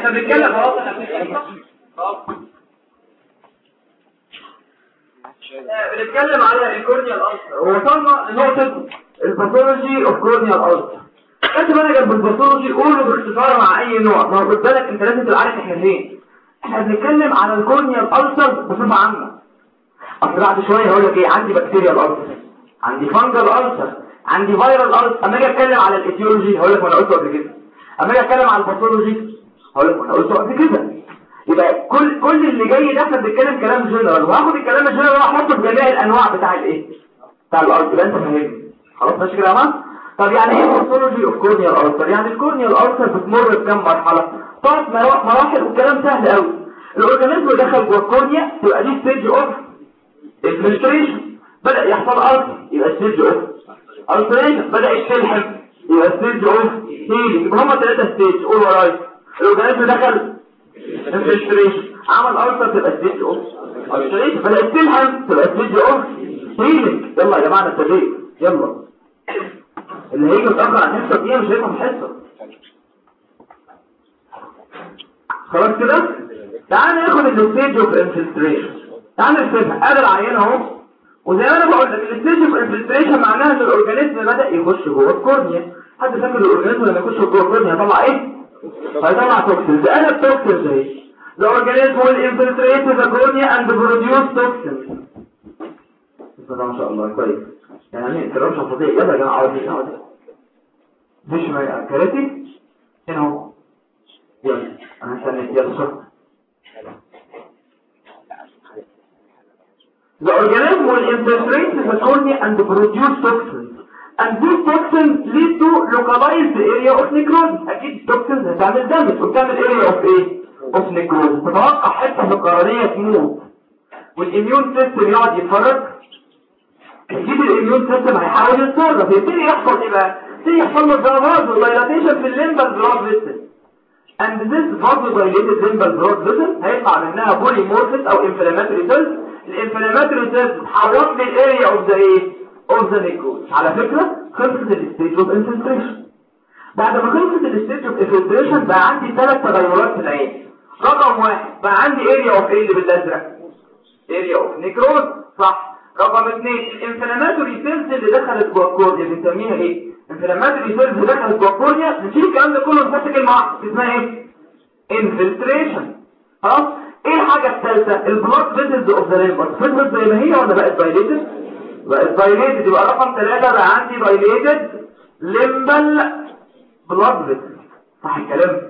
إحنا بنتكلم خلاص بنتكلم. على ال corneal ulcer ووصلنا لنقطة ال pathology of corneal ulcer انت بقى جنب ال pathology قوله باختصار مع أي نوع؟ ما هو خد بالك أنت لازم تبقى عارف إحنا فين إحنا بنتكلم على ال corneal ulcer بصفة عامة. أصل بعد شوية هقول لك إيه عندي bacterial ulcer عندي fungal ulcer عندي viral ulcer أما أجي أتكلم على ال etiology هقول لك ما أنا قلته قبل كده. أما أجي أتكلم على ال pathology هقول لك أنا قلته قبل كده. يبقى كل كل اللي جاي ده إحنا بنتكلم كلام جنرال. وهاخد الكلام الجنرال واحطه في جميع الانواع بتاع الايه؟ بتاع الأرض. يبقى انت فاهمني. خلاص ماشي كده يا طب يعني إيه pathology of corneal ulcer يعني ال corneal ulcer بتمر بكام مرحلة؟ ثلاث مراحل والكلام سهل قوي. ال organism دخل جوه ال cornea تبقى دي stage of infiltration بدأ يحصل ulcer يبقى stage of ulceration بدأ يتلحم يبقى stage of healing هما ثلاثة stage قول ورايا ال organism دخل infiltration عمل ulcer تبقى ulceration بدا يتلحم تبقى stage of healing يلا يا جماعة التدريب. يلا. اللي هيجي متأخر عن الحصة دي مش هيفهم الحصة خلاص كده؟ تعال ناخد ال stage of infiltration تعال نرسمها ادي العينه أهو. وزي ما أنا بقول لك ال stage of infiltration معناها إن ال organism بدأ يخش جوه ال cornea. حد فاكر ال organism لما يخش جوه ال cornea هيطلع إيه؟ هيطلع toxins أدي ال toxins اهي The organism will infiltrate the cornea and produce toxins. بسم ما شاء الله. كويس. يعني الكلام شفطيه يلا يا جماعة عاوزين اقعد مش ما كراتي هنا اهو يلا. أنا هستنى يلا شوف. The organism will infiltrate the cornea and produce toxins. And these toxins lead to localized area of necrosis. أكيد toxins هتعمل damage وتعمل area of إيه؟ of necrosis. تتوقع حتة في القرنية تموت. وال immune system يقعد يتفرج يجيب ال immune system هيحاول يتصرف يبتدي يحصل إيه بقى؟ يبتدي يحصل له ضربات و dilatation في ال limbal blood vessel. And this vasodilated limbal blood vessel هيطلع منها polymorphs أو inflammatory cells ال inflammatory cells تحولت لي ال area of the إيه على فكرة خلصت ال stage of infiltration بعد ما خلصت ال stage of infiltration بقى عندي ثلاث تغيرات في العين. رقم واحد بقى عندي area of إيه اللي بالأزرق. area of necrosis صح. رقم اثنين ال inflammatory cells اللي دخلت جوه ال cornea بنسميها إيه؟ inflammatory cells اللي دخلت جوه ال cornea نشيل الكلام ده كله نحط كلمه واحدة اسمها إيه؟ infiltration خلاص؟ إيه الحاجة الثالثة؟ ال blood vessels of the limbus فضلت زي ما هي ولا بقت dilated بقت dilated يبقى رقم ثلاثة بقى عندي dilated limbal blood vessel صح الكلام.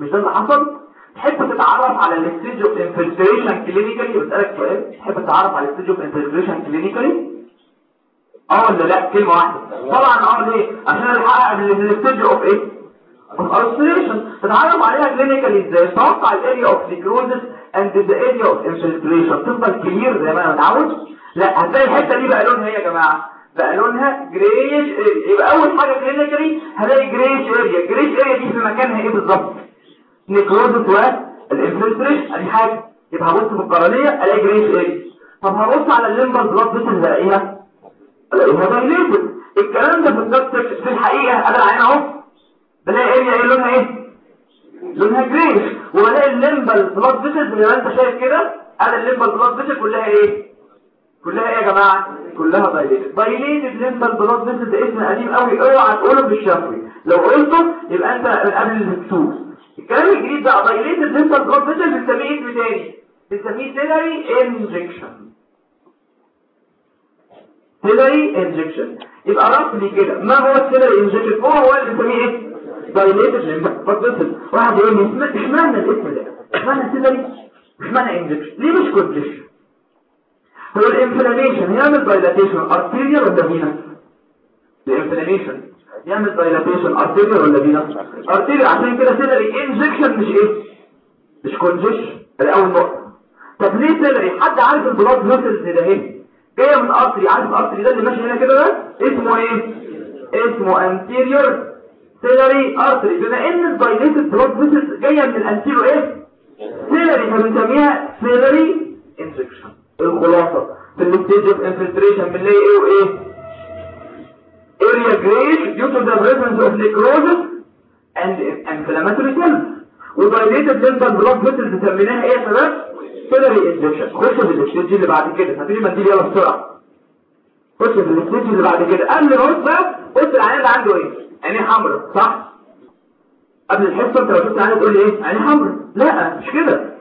مش ده اللي حصل؟ تحب تتعرف على ال stage of infiltration clinically بسألك سؤال. تحب تتعرف على ال stage of infiltration clinically آه ولا لا؟ كلمة واحدة. طبعا آه ليه؟ عشان الحق ال stage of إيه؟ ulceration. تتعرف عليها clinically إزاي؟ توقع ال area of necrosis and the area of infiltration تفضل clear زي ما أنا متعود. لا هتلاقي الحتة دي بقى لونها إيه يا جماعة؟ بقى لونها grayish يبقى أول حاجة clinically هلاقي grayish area grayish area دي في مكانها إيه بالظبط؟ necrosis وال infiltration أدي حاجة. يبقى هبص في القرنية ألاقي grayish area طب هبص على ال limbal blood vessel الاقيها الاقيها dilated الكلام ده في الدكتور في الحقيقة أنا العيان أهو. بلاقي area إيه؟ لونها إيه؟ لونها grayish وبلاقي ال limbal blood vessel زي ما أنت شايف كده على ال limbal blood vessel كلها إيه؟ كلها إيه يا جماعة؟ كلها dilated dilated limbal blood vessel ده اسم قديم قوي. اوعى تقوله بالشفوي لو قلته يبقى انت من قبل المكتوب الكلام الجديد بقى dilated limbal blood vessel بنسميه اسم تاني بنسميه ciliary injection. ciliary injection. يبقى roughly كده. ما هو ال ciliary injection؟ هو هو اللي بنسميه إيه؟ dilated limbal vessel واحد يقول لي اشمعنى الاسم ده؟ اشمعنى ciliary اشمعنى injection؟ ليه مش congestion هو ال inflammation يعمل dilatation arterial ولا venous ال inflammation يعمل dilatation arterial ولا venous arterial عشان كده ciliary injection مش إيه مش congestion ادي اول نقطه طب ليه ciliary حد عارف ال blood vessels ده إيه جاية من artery عارف ال artery ده اللي ماشي هنا كده ده اسمه إيه اسمه anterior ciliary artery بما ان ال dilated blood vessels جاية من ال anterior إيه ciliary فبنسميها ciliary injection الخلاصة. في ال stage of infiltration بنلاقي إيه وإيه؟ Area grayish due to the presence of necrosis and inflammatory cells. و dilated limbal blood vessel سميناها إيه يا شباب ciliary injection خش في ال stage اللي بعد كده. هاتولي منديل يلا بسرعة. خش في ال stage اللي بعد كده. قبل ما بقى قلت العيان ده عنده إيه؟ عينيه حمراء صح؟ قبل الحصة أنت لو شفت عينيه تقول لي إيه؟ عينيه حمراء. لا مش كده.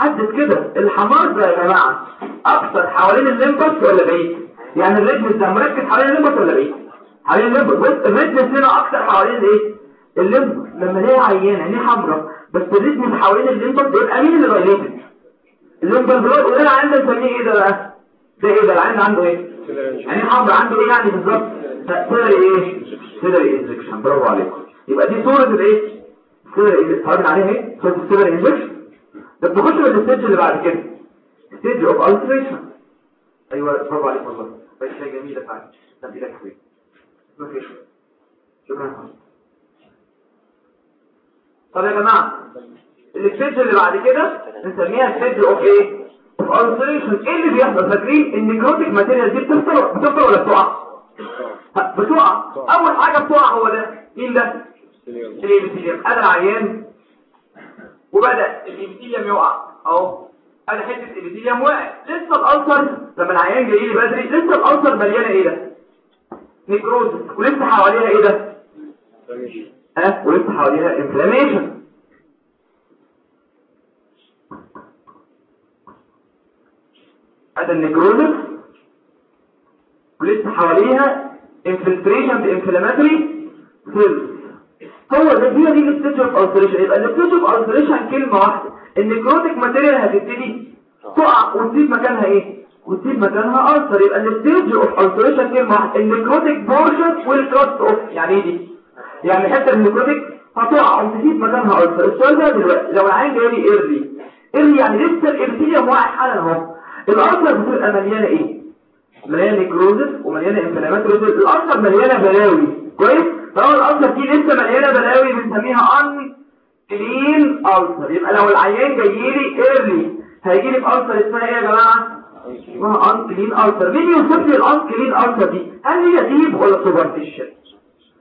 حدد كده الاحمرار ده يا جماعة أكثر حوالين ال limbus ولا بعيد؟ يعني ال redness ده مركز حوالين ال limbus ولا بعيد؟ حوالين ال limbus. بص ال redness هنا أكثر حوالين الايه ال limbus. لما هي عيان عينيه حمراء بس ال redness حوالين ال limbus بيبقى مين اللي dilated ال limbal blood وده عندنا نسميه إيه ده بقى؟ ده إيه ده؟ العيان عنده إيه؟ يعني حمراء عنده إيه يعني بالظبط؟ ciliary إيه؟ ciliary injection برافو عليكم. يبقى دي صورة الإيه؟ ciliary اتفرجنا عليها إيه؟ صورة ال ciliary injection ده بنخش في ال stage اللي بعد كده. stage of ulceration أيوه برافو عليك والله. بقت شيء جميله فعلا ده إيدك فين شكرا طب يا جماعة ال stage اللي بعد كده نسميها stage of إيه؟ of ulceration إيه اللي بيحصل؟ فاكرين إن ال necrotic material دي بتفصل بتفصل ولا بتقع؟ بتقع. أول حاجة بتقع هو ده. مين ده؟ ال epithelium ادي العيان وبدا ال epithelium يقع اهو ادي حتة ال epithelium وقع لسه ال ulcer لما العيان جاي لي بدري لسه ال ulcer مليانة إيه ده؟ necrosis ولسه حواليها إيه ده؟ ها؟ ولسه حواليها inflammation ادي ال necrosis ولسه حواليها infiltration ب inflammatory cells هو ده دي دي ال stage of ulceration يبقى ال stage of ulceration كلمة واحدة. ال necrotic material هتبتدي تقع وتسيب مكانها إيه؟ وتسيب مكانها ulcer يبقى ال stage of ulceration كلمة واحدة. ال necrotic portion will cast off يعني إيه دي؟ يعني حتة ال necrotic هتقع وتسيب مكانها ulcer السؤال ده دلوقتي لو العيان جاي لي early early يعني لسه ال epithelium واقع حالا أهو. ال ulcer بتبقى مليانة إيه؟ مليانة necrosis ومليانة inflammatory ال ulcer مليانة بلاوي كويس؟ فهو ال ulcer دي لسه مليانه بلاوي بنسميها unclean ulcer يبقى لو العيان جاي لي early هيجي لي ulcer اسمها إيه يا جماعة؟ اسمها unclean ulcer مين يوصف لي ال unclean ulcer دي؟ هل هي deep ولا superficial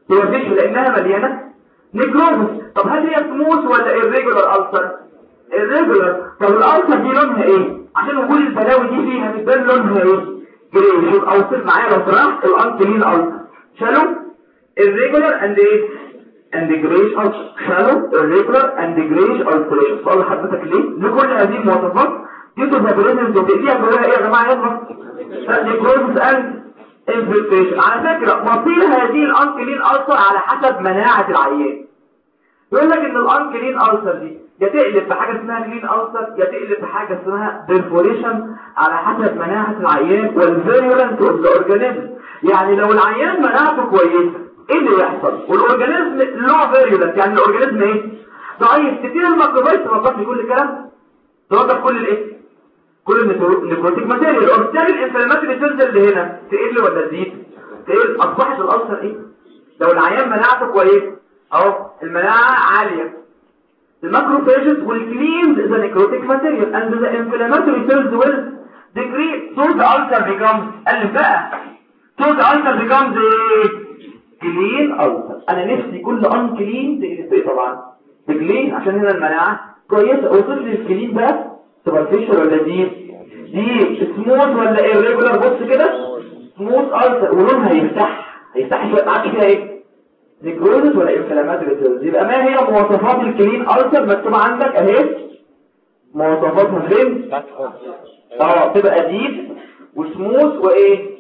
superficial لأنها مليانة necrosis طب هل هي smooth ولا irregular ulcer irregular. طب ال ulcer دي لونها إيه؟ عشان وجود البلاوي دي فيها بتبان لونها إيه؟ grey يبقى اوصف معايا لو سمحت ال unclean ulcer shallow irregular and إيه and grayish ulcer shallow irregular and grayish ulceration سؤال حضرتك ليه لكل هذه المواصفات دي تظهر فيها جواها إيه يا جماعة يلا necrosis and infiltration على فكرة مصير هذه ال unclean ulcer على حسب مناعة العيان. يقول لك إن ال unclean ulcer دي يا تقلب بحاجة اسمها clean ulcer يا تقلب بحاجة اسمها perforation على حسب مناعة العيان وال virulence of the organism يعني لو العيان مناعته كويسة إيه اللي يحصل؟ وال organism low virulence يعني ال organism إيه؟ ضعيف. كتير ال macrophages تنظف كل الكلام تنظف كل الايه؟ كل ال necrotic material. وبالتالي ال inflammatory cells اللي هنا تقل ولا تزيد؟ تقل. أصبحت ال ulcer إيه؟ لو العيان مناعته كويسة أهو المناعة عالية. ال macrophages cleanse the necrotic material and the inflammatory cells will decrease. The ulcer becomes قال بقى. The ulcer becomes clean ulcer أنا نفسي كل unclean تقلب طبعا. clean عشان هنا المناعة. كويسه اوصف لي ال clean بقى superficial ولا deep deep smooth ولا irregular بص كده. سموث ulcer. ولونها هيفتح. هيفتح شوية معاك فيها إيه؟ necrosis ولا inflammatory cells يبقى ما هي مواصفات ال clean ulcer مكتوبة عندك أهي. مواصفاتها فين آه تبقى deep و smooth وإيه؟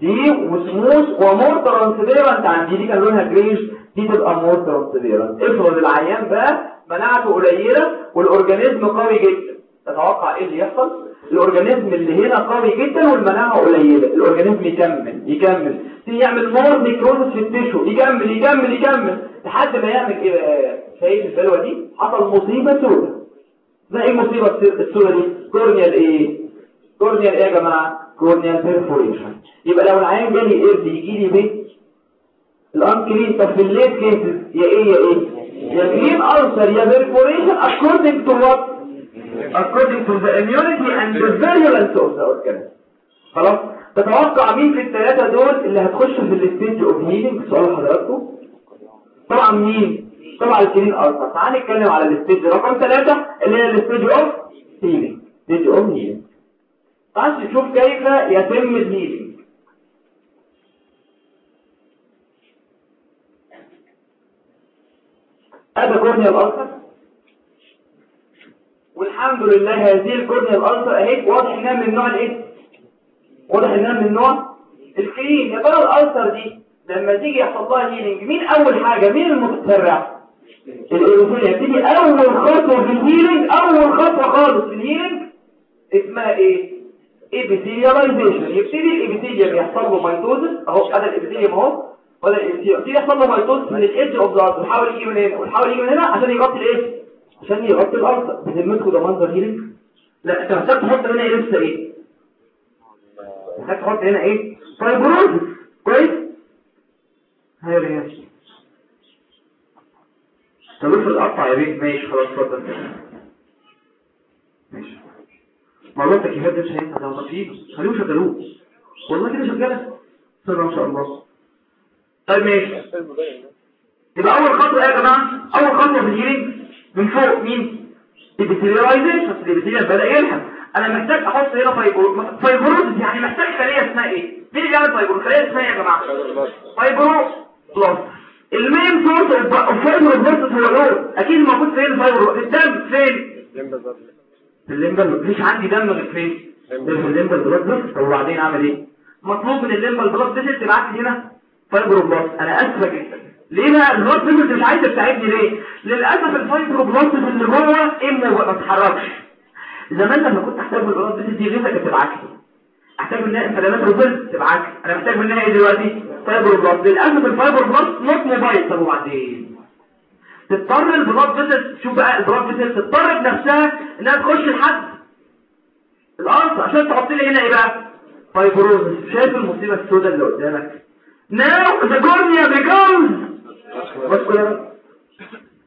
deep و smooth و more transparent عندي دي كان لونها grayish. دي تبقى more transparent افرض العيان بقى مناعته قليلة وال organism قوي جدا. تتوقع إيه اللي يحصل؟ ال organism اللي هنا قوي جدا والمناعة قليلة. ال organism يكمل يكمل. يعمل more necrosis في ال tissue. يكمل يكمل يكمل. لحد ما يعمل إيه شايف البلوة دي؟ حصل مصيبة سوداء ما إيه المصيبه السوداء دي؟ corneal إيه؟ corneal إيه يا جماعة؟ corneal perforation يبقى لو العيان جالي early يجي لي بال unclean طب في ال late cases يا إيه يا إيه؟ يا clean ulcer يا perforation according to what? According to the immunity and the virulence of the organism خلاص؟ تتوقع مين في الثلاثة دول اللي هتخش في ال stage of healing سؤال حضراتكم. طبعا مين؟ طبعا ال clean ulcer تعال نتكلم على ال stage رقم ثلاثة اللي هي ال stage of healing stage of healing تعال نشوف كيف يتم ال healing هذا corneal ulcer والحمد لله هذه ال corneal ulcer أهي واضح إنها من نوع الإيه؟ واضح إنها من نوع ال clean يا ترى ال ulcer دي لما تيجي يحصل لها healing مين أول حاجة؟ مين المتسرع؟ الإيروفيل يبتدي أول خطوة في ال healing أول خطوة خالص في ال healing اسمها إيه؟ epithelialization يبتدي ال epithelium يحصل له mitosis أهو هذا ال epithelium أهو ولا ال epithelium يبتدي يحصل له mitosis من ال edge of the ويحاول يجي من هنا. ويحاول يجي من هنا عشان يغطي الإيه؟ عشان يغطي الأرض. بذمتكم ده منظر healing؟ لا أنت محتاج تحط هنا إيه؟ لسه إيه؟ محتاج تحط هنا إيه؟ fibrosis كويس؟ هاي رياض طب افرض قطع يا بيه. ماشي خلاص اتفضل. والله التكييفات دي مش هينفع ده مطفيين خليهم شغلوه والله كده شغاله بسم ما شاء الله طيب ماشي يبقى اول خطوه إيه يا جماعة اول خطوه في ال healing من فوق مين الديتيريلايزيشن الديتيريال بدا يلحق أنا محتاج أحط هنا فايبرو فايبروز يعني محتاج خليه اسمها إيه مين اللي بيعمل فايبرو خليه اسمها إيه يا جماعة فايبرو بلس المين سورس اوف فايبر بلس هو إيه أكيد موجود فين الفايبر الدم فين في الليمبل مفيش عندي دم غير فين؟ في الليمبل بلاد بس طب وبعدين اعمل إيه؟ مطلوب من الليمبل بلاد بس تبعت لي هنا؟ فايبر بلس أنا اسفه جدا. ليه بقى البلاد مش عايز تساعدني ليه؟ للاسف الفايبر بلس اللي جوه امه ما بتتحركش زمان لما كنت احتاج البلاد بس دي غيرك تبعت لي احتاج منها انفلامات روبل تبعت. لي أنا محتاج منها إيه دلوقتي؟ فايبر بلس للاسف الفايبر بلس نوت موبايل. طب وبعدين؟ تضطر البلاد فيسل شوف بقى البلاد فيسل تضطر بنفسها إنها تخش لحد الأرض عشان تحط لي هنا إيه بقى؟ فايبروزس. شايف المصيبة السوداء اللي قدامك. now the cornea becomes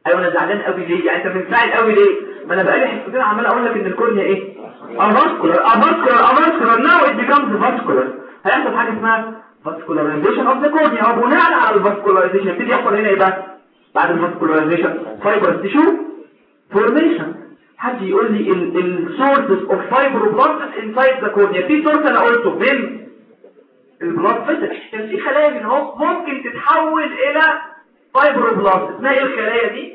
أيوه أنا زعلان قوي ليه؟ يعني أنت منفعل قوي ليه؟ ما أنا بقالي حصتين عمال أقول لك إن ال cornea إيه؟ avascular avascular avascular now it becomes vascular هيحصل حاجة اسمها vascularization of the cornea وبناء على ال vascularization يبتدي يحصل هنا إيه بقى؟ بعد ال vascularization fibrous tissue formation حد يقول لي ال sources of fibroblast inside the cornea في source أنا قلته من ال blood vessel كان في خلايا من اهو ممكن تتحول إلى fibroblast اسمها إيه الخلايا دي؟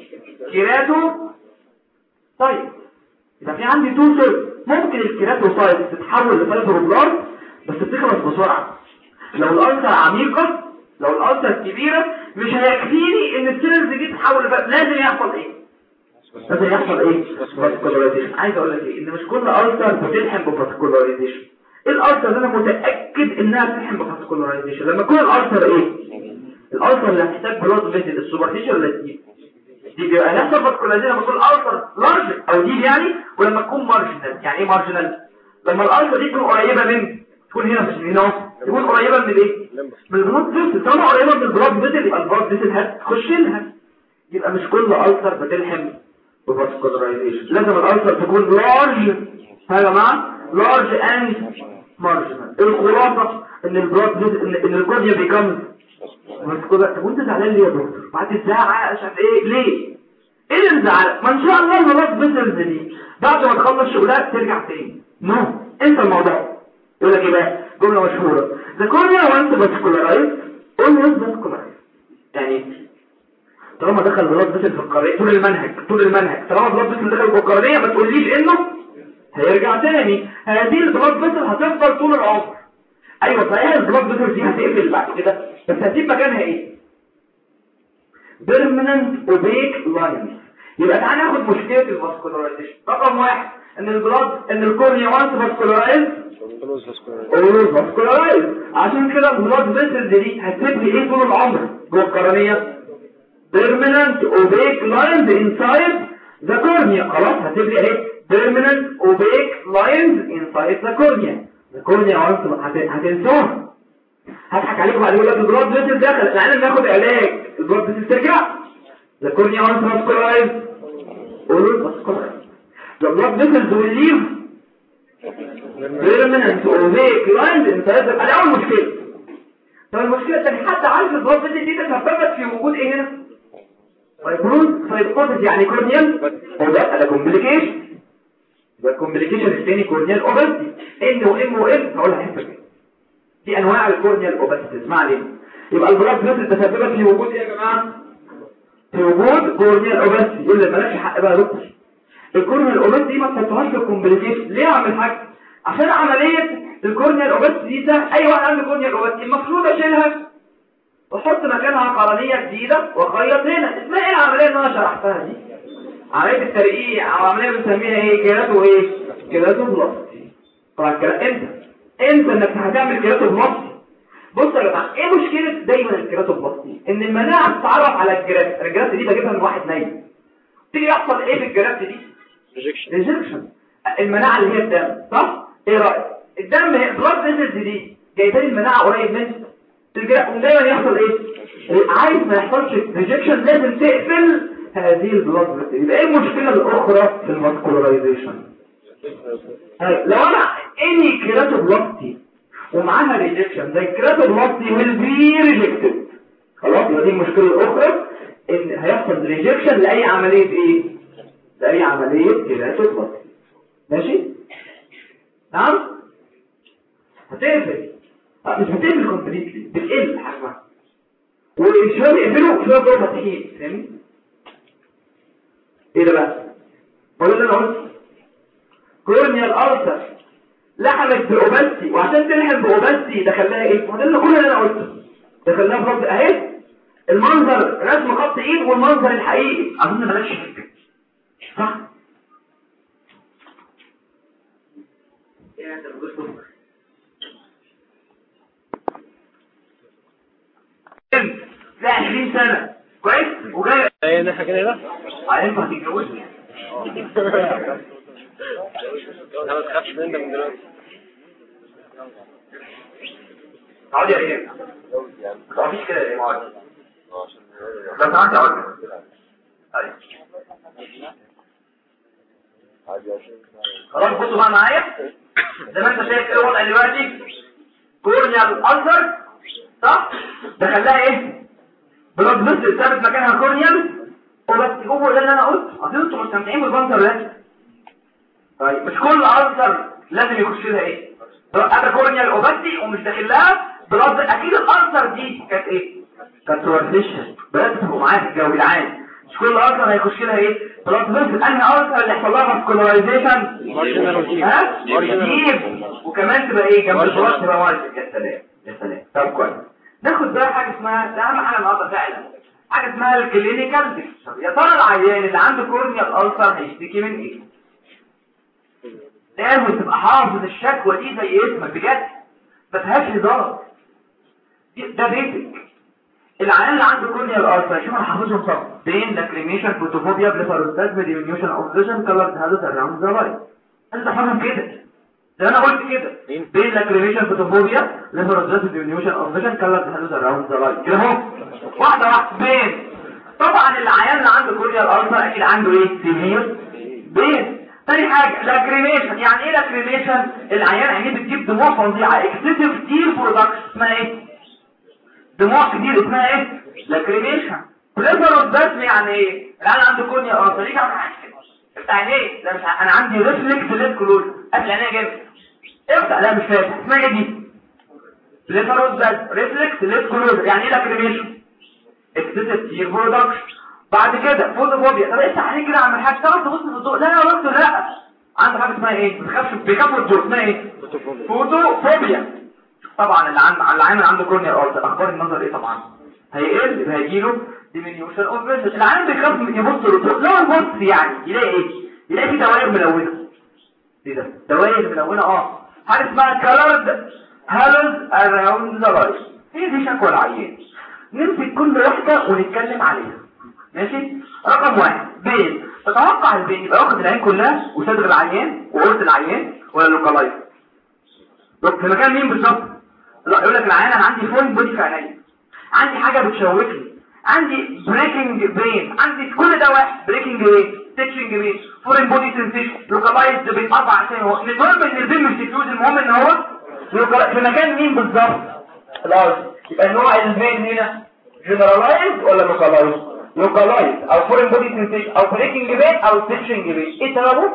kerato طيب يبقى في عندي two source ممكن ال keratocyte تتحول ل fibroblast بس بتخلص بسرعة. لو ال ulcer عميقة لو ال ulcer كبيرة مش هيكفيني إن ال cells دي تتحول لبقى لازم يحصل إيه؟ لازم يحصل إيه؟ vascularization عايز أقول لك إيه؟ إن مش كل ulcer بتلحم ب vascularization ال ulcer اللي أنا متأكد إنها بتلحم ب vascularization لما يكون ال ulcer إيه؟ ال ulcer اللي هتحتاج blood vessel ال superficial ولا ال deep دي بيبقى نفس ال vascularization لما تكون ال ulcer large أو deep يعني ولما تكون marginal يعني إيه marginal لما ال ulcer دي تكون قريبة من تكون هنا مش هنا تكون قريبة من الايه من ال blood vessel طالما قريبة من ال blood vessel يبقى ال blood vessel هتخش لها. يبقى مش كل ulcer بتلحم ب vascularization لازم ال ulcer تكون large يا جماعة large and marginal الخلاصة إن ال blood vessel إن, إن ال cornea بيكمل طب وأنت زعلان ليه يا دكتور؟ بعد مش عارف إيه؟ ليه؟ إيه اللي مزعلك ما إن شاء الله ال blood vessels دي بعد ما تخلص شغلها ترجع تاني. no انت الموضوع. يقول لك إيه بقى؟ جملة مشهورة the cornea once vascularized always vascularized يعني طالما دخل blood vessel في القرنية طول المنهج طول المنهج. طالما blood vessel دخل في القرنية ما تقوليش إنه هيرجع تاني. هذه ال blood vessel هتفضل طول العمر. أيوه صحيح ال blood vessel دي هتقفل بعد كده. بس هتسيب مكانها إيه؟ permanent opaque lines يبقى تعالى ناخد مشكلة ال vascularization رقم واحد إن ال blood إن ال cornea once vascularized always vascularized عشان كده ال blood vessels دي هتسيب لي إيه طول العمر؟ جوه القرنيه permanent opaque lines inside the cornea. خلاص هتسيب لي إيه؟ Permanent opaque lines inside the cornea. The cornea once هتنسوها. هضحك عليكم بعد يقول لك ال blood vessel دخل العيال ناخد علاج. ال blood vessel ترجع. The cornea once vascularized always vascularized the blood vessels will leave. Permanent opaque lines inside اول مشكله طب المشكلة الثانية حد عارف ال blood vessel دي تتسبب في وجود إيه هنا fibrosis fibrosis يعني corneal وده ده complication يبقى ال complication الثاني corneal opacity ان وام وام هقولها حتة دي أنواع ال corneal opacity اسمع لي يبقى ال blood vessel تسببت في وجود إيه يا جماعة؟ في وجود corneal opacity يقول لي مالكش حق بقى يا دكتور. ال corneal opacity دي ما تحطهاش في ال complication ليه أعمل حاجة؟ عشان عملية ال corneal opacity دي ده أي واحد عنده corneal opacity المفروض أشيلها وأحط مكانها قرنية جديدة وأخيط هنا. اسمها إيه العملية اللي أنا شرحتها دي؟ عملية الترقيع أو عملية بنسميها إيه؟ kerato إيه؟ keratoplasty انت انت إنك هتعمل keratoplasty بص يا جماعة إيه مشكلة دايما ال keratoplasty إن المناعة بتتعرف على ال graft ال graft دي بجيبها من واحد نايم. تيجي يحصل إيه في ال graft دي؟ rejection المناعة اللي هي الدم صح؟ إيه رأيك؟ الدم هي blood vessels دي جايبه المناعة قريب منها. ترجع دايما يحصل إيه؟ عايز ما يحصلش rejection لازم تقفل هذه ال blood يبقى إيه المشكلة الأخرى في ال vascularization لو أنا any keratoplasty ومعاها rejection the keratoplasty will be rejected خلاص يبقى دي المشكلة الأخرى إن هيحصل rejection لأي عملية إيه؟ لاي عملية keratoplasty ماشي؟ نعم؟ هتقفل. آه، مش هتقفل completely بتقل حجمها وشويه يقفلوا شوية جوه فتحين فاهمني؟ إيه ده بقى؟ هو ده اللي أنا قلت corneal ulcer لحمت ب opacity وعشان تلحم ب opacity دخلها إيه؟ وده اللي كل اللي أنا قلته. دخلها بخط أهي؟ المنظر رسم خط ايد والمنظر الحقيقي. أظن بلاش شك صح؟ ده لا 20 سنة. كويس؟ وجاي. إيه نحن كده هنا هينفع تتجوزني. لا ما تخافش منك من دلوقتي. اقعد يا ريم ما فيش كده يا سمحت اقعد طيب. خلاص بصوا بقى معايا زي ما انت شايف إيه الوضع دلوقتي corneal ulcer صح دخلها إيه blood vessel سابت مكانها corneal opacity هو ده اللي أنا قلته اصل أنتوا مستمتعين بال pointer ده طيب مش كل ulcer لازم يخش لها إيه أنا corneal opacity ومش داخل لها blood أكيد ال ulcer دي كانت إيه كانت superficial بدات تبقوا معايا في الجو العام كل ulcer هيخش لها إيه؟ blood أنهي ulcer اللي يحصل لها vascularization ها؟ deep وكمان تبقى إيه؟ جنب ال blood تبقى واجب يا سلام. يا سلام. طب كويس. ناخد بقى حاجة اسمها ده أهم حاجة النهارده فعلا. حاجة اسمها ال clinical يا ترى العيان اللي عنده corneal ulcer هيشتكي من إيه؟ لازم تبقى حافظ الشكوى دي زي اسمك بجد. ما فيهاش هزار ده بيتك العيان اللي عنده corneal أنا حافظهم صح pain lacrimation photophobia blepharospasm diminution of vision colored halos around the light أنت حافظهم كده. ده أنا قلت كده. pain lacrimation photophobia blepharospasm diminution of vision colored halos around the light كده اهو واحدة واحدة. pain طبعا العيان اللي عنده corneal ulcer أكيد عنده إيه؟ severe بين تاني حاجة lacrimation يعني إيه lacrimation العيان عينيه بتجيب دموع فظيعة. excessive tear production اسمها إيه؟ دموع كتير اسمها إيه؟ lacrimation blepharospasm يعني إيه العيان عنده cornea آه افتح عينيه لا مش أنا عندي reflex lid close قفل عينيه جامد. افتح لا مش فاهم. اسمها إيه دي؟ blepharospasm reflex lid close يعني إيه lacrimation excessive tear production بعد كده photophobia طب افتح عينيك كده يا عم الحاج تعرف تبص في الضوء؟ لا يا دكتور لا. عنده حاجة اسمها إيه؟ بيخافش بيخاف من الضوء. اسمها إيه؟ photophobia طبعا اللي عنده اللي عامل عنده corneal ulcer أخبار النظر إيه طبعا؟ هيقل هيجيله diminution of vision العين بيخاف يبص للضوء لا يبص يعني يلاقي إيه؟ يلاقي في دوائر ملونة. إيه ده؟ دوائر ملونة آه. حاجة اسمها colored haloes around the light هي دي شكوى العيان نمسك كل واحدة ونتكلم عليها. ماشي؟ رقم واحد pain تتوقع ال pain يبقى واخد العين كلها وصدر العيان وقرص العيان ولا localized في مكان مين بالظبط؟ لا يقول لك العيان أنا عندي foreign body في عينيا عندي حاجة بتشوكني. عندي pricking pain عندي كل ده واحد. pricking pain stitching pain foreign body sensation localized pain أربع عشان هو المهم إن ال pain مش diffuse المهم إن هو في مكان مين بالظبط؟ الأرض. يبقى النوع ال pain هنا generalized ولا localized localized أو foreign body sensation أو pricking pain أو stitching pain إيه سببه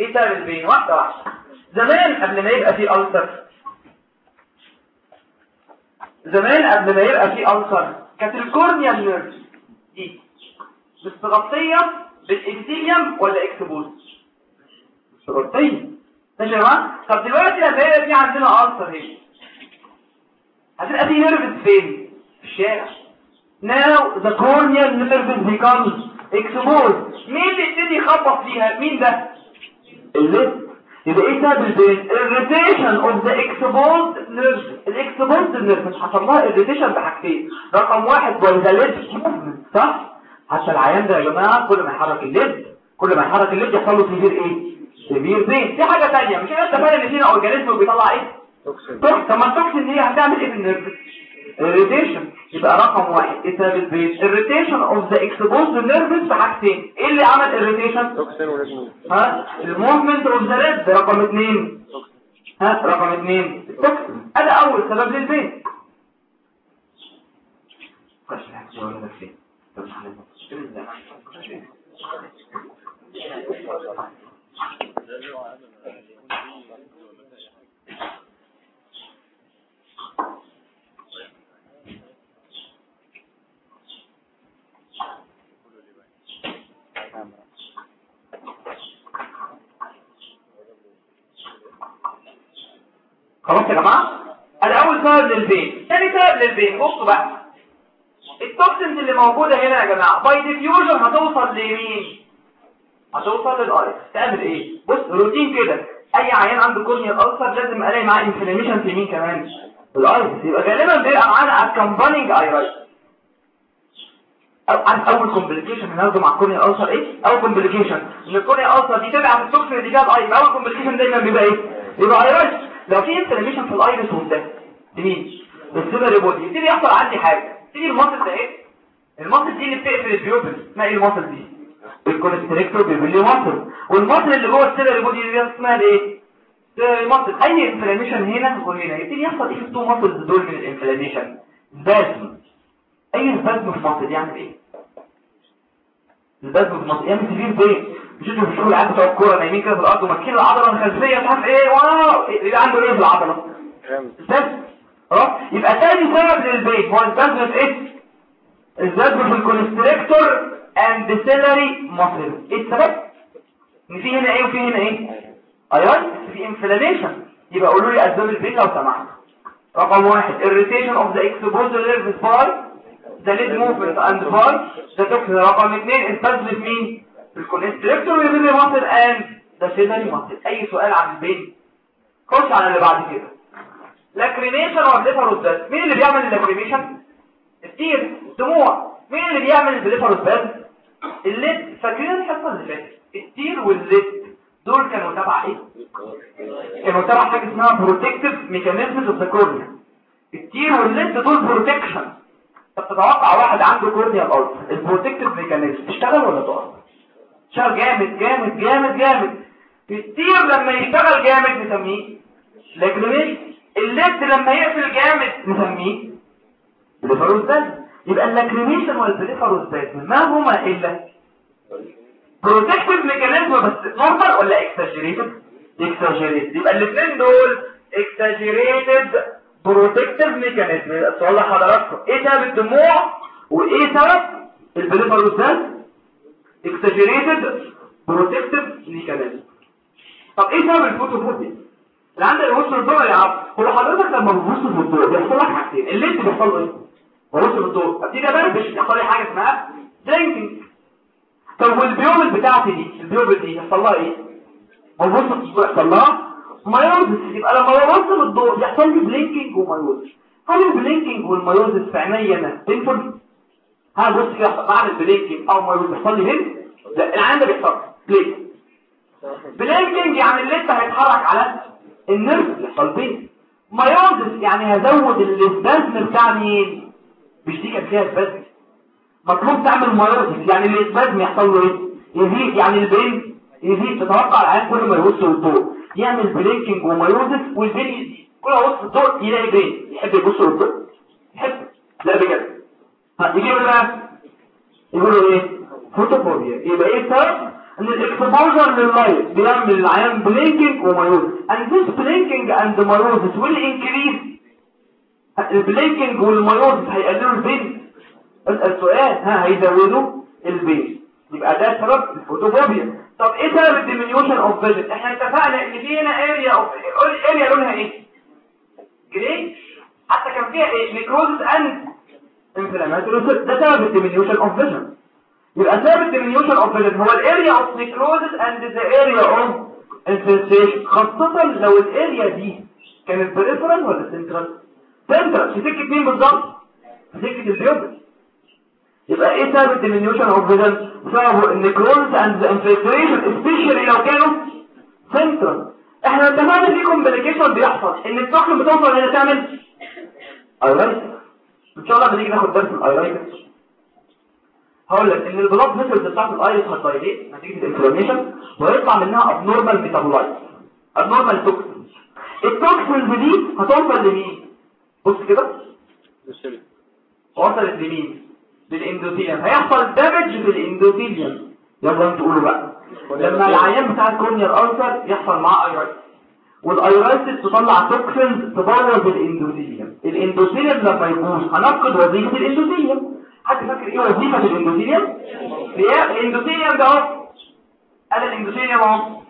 إيه سبب ال pain؟ واحدة واحدة. زمان قبل ما يبقى فيه ulcer زمان قبل ما يبقى فيه ulcer كانت ال cornea ال nerve دي. مستغطيه بال epithelium ولا exposed؟ مستغطيه ماشي يا جماعة؟ طب دلوقتي لما يبقى في عندنا ulcer هنا. هتبقى في nerve فين؟ في الشارع. Now the corneal nerve becomes exposed. مين اللي يبتدي يخبط فيها؟ مين ده؟ ال lid. يبقى إيه سبب ال pain irritation of the exposed nerve ال exposed nerve مش حصل لها irritation بحاجتين رقم واحد lid movement صح حتى العيان ده يا جماعة كل ما يحرك ال lid كل ما يحرك ال lid يحصل له severe إيه severe pain في حاجة ثانية مش انت فاهم ان فيه هنا organism بيطلع إيه toxin tox طب ما ال toxin دي هتعمل إيه في ال nerve irritation. يبقى رقم واحد. إيه سبب ال pain irritation of the exposed nerves بحاجتين إيه اللي عمل ولازم ها؟ ال movement of the lid رقم اثنين ها؟ رقم اثنين ال toxin هذا أول سبب لل pain خلاص يا جماعة؟ ادي أول سبب لل pain ثاني سبب لل pain بصوا بقى. ال toxins اللي موجودة هنا يا جماعة by diffusion هتوصل لمين؟ هتوصل لل iris تعمل إيه؟ بص روتين كده. أي عيان عنده corneal ulcer لازم ألاقي معاه inflammation في مين كمان؟ ال iris يبقى غالبا بيبقى معانا accompanying عن أول complication هناخده مع ال corneal ulcer إيه؟ أول complication إن ال corneal ulcer دي تبع ال toxin اللي جاب اي أول complication دايما بيبقى إيه؟ يبقى iris لو في inflammation في ال iris وده لمين ال ciliary body يبتدي يحصل عندي حاجة. تيجي ال muscle ده إيه؟ ال muscle دي اللي بتقفل ال pupil. اسمها إيه ال muscle دي؟ ال constrictor ليه muscle وال muscle اللي جوه ال ciliary body دي اسمها إيه ciliary muscle أي inflammation هنا وهنا يبتدي يحصل إيه في ال two muscles دول من ال inflammation spasm أي spasm في muscle يعمل إيه؟ ال spasm في muscle يعمل severe pain. مش أنتوا في الشغل العيال بتوع الكوره نايمين كده في الأرض وماسكين العضلة الخلفية مش عارف إيه wow! يبقى عنده إيه في العضله spasm خلاص؟ يبقى تاني سبب لل pain هو ال spasm في إيه؟ ال spasm في ال constrictor and ciliary muscle إيه السبب؟ إن في هنا إيه وفي هنا إيه؟ أيوه في inflammation يبقى قولوا لي اسباب ال pain لو سمحت. رقم واحد irritation of the exposed nerves by the lid movement and by the toxin رقم اثنين ال spasm في مين؟ ال constrictor وال pupillae muscle and the ciliary muscle أي سؤال عن ال pain. خش على اللي بعد كده. lacrimation وال blepharospasm مين اللي بيعمل ال lacrimation ال tear الدموع. مين اللي بيعمل ال blepharospasm ال lid فاكرين الحصة اللي فاتت؟ ال tear وال lid دول كانوا تبع إيه؟ كانوا تبع حاجة اسمها protective mechanisms of the cornea ال tear وال lid دول protection طب تتوقع واحد عنده corneal ulcer ال protective mechanism تشتغل ولا تقف؟ شغال جامد جامد جامد جامد. ال tear لما يشتغل جامد نسميه lacrimation ال lid لما يقفل جامد نسميه blepharospasm يبقى ال lacrimation وال blepharospasm ما هما إلا protective mechanism بس normal ولا exaggerated exaggerated يبقى الاثنين دول exaggerated protective mechanism السؤال لحضراتكم. إيه سبب الدموع وإيه سبب ال blepharospasm exaggerated protective mechanism طب إيه سبب ال photophobia اللي عندك الوصل الضوء يا عم. هو حضرتك لما بتبص في الضوء بيحصل لك حاجتين. ال lid بيحصل له إيه؟ ببص في الضوء. ابتدي ابربش يحصل لي حاجة اسمها blinking طب وال pupil بتاعتي دي ال pupil دي يحصل لها إيه؟ ببص في الضوء يحصل لها miosis. يبقى لما ببص في الضوء بيحصل لي blinking و miosis. هل ال blinking وال miosis في عينيا أنا هل بص كده بعد ال blinking أو miosis بيحصل لي هنا لا العيان ده بيحصل. ليه blinking يعني ال lid هيتحرك على ال nerve يحصل بيه miosis يعني هزود ال spasm بتاع مين مش دي كان فيها spasm مطلوب تعمل miosis يعني ال spasm يحصل له إيه؟ يزيد يعني ال pain يزيد. تتوقع العيان كل ما يبص للضوء يعمل blinking و miosis وال pain يزيد كل ما يبص للضوء يلاقي pain يحب يبص للضوء يحب. لا بجد. يجي بقى يقولوا إيه؟ photophobia. يبقى إيه السبب إن ال exposure لل light بيعمل العيان blinking و miosis. And this blinking and miosis will increase. ال blinking وال miosis هيقللوا ال pain. اسال سؤال ها هيزودوا ال pain. يبقى ده سبب ال photophobia. طب إيه سبب ال diminution of vision إحنا اتفقنا إن في هنا area area لونها إيه؟ gray. حتى كان فيها إيه؟ necrosis and inflammatory ده سبب ال diminution of vision يبقى سبب ال diminution of vision هو ال area of necrosis and the area of infiltration خاصه لو ال area دي كانت peripheral ولا central central في سكه مين بالظبط في سكه ال pupil يبقى إيه سبب ال diminution of vision سببه ال necrosis and the infiltration specially لو كانوا سنترال إحنا اتفقنا في complication بيحصل ان ال toxin بتوصل هنا تعمل iritis إن شاء الله بنيجي ناخد درس ال iritis هقول لك إن ال blood vessels بتاعت ال iris هت dilate نتيجة ال inflammation. ويطلع منها abnormal metabolite abnormal toxins ال toxins دي هتوصل لمين؟ بص كده. وصلت لمين؟ لل endothelium. هيحصل damage في ال endothelium. يلا أنتوا قولوا بقى. لما العيان بتاع ال corneal ulcer يحصل معاه iritis وال iritis تطلع toxins تبوظ ال endothelium ال endothelium لما يبوظ هنفقد وظيفة ال endothelium. حد فاكر إيه وظيفة ال endothelium؟ ال endothelium ده أهو. أنا ال endothelium أهو.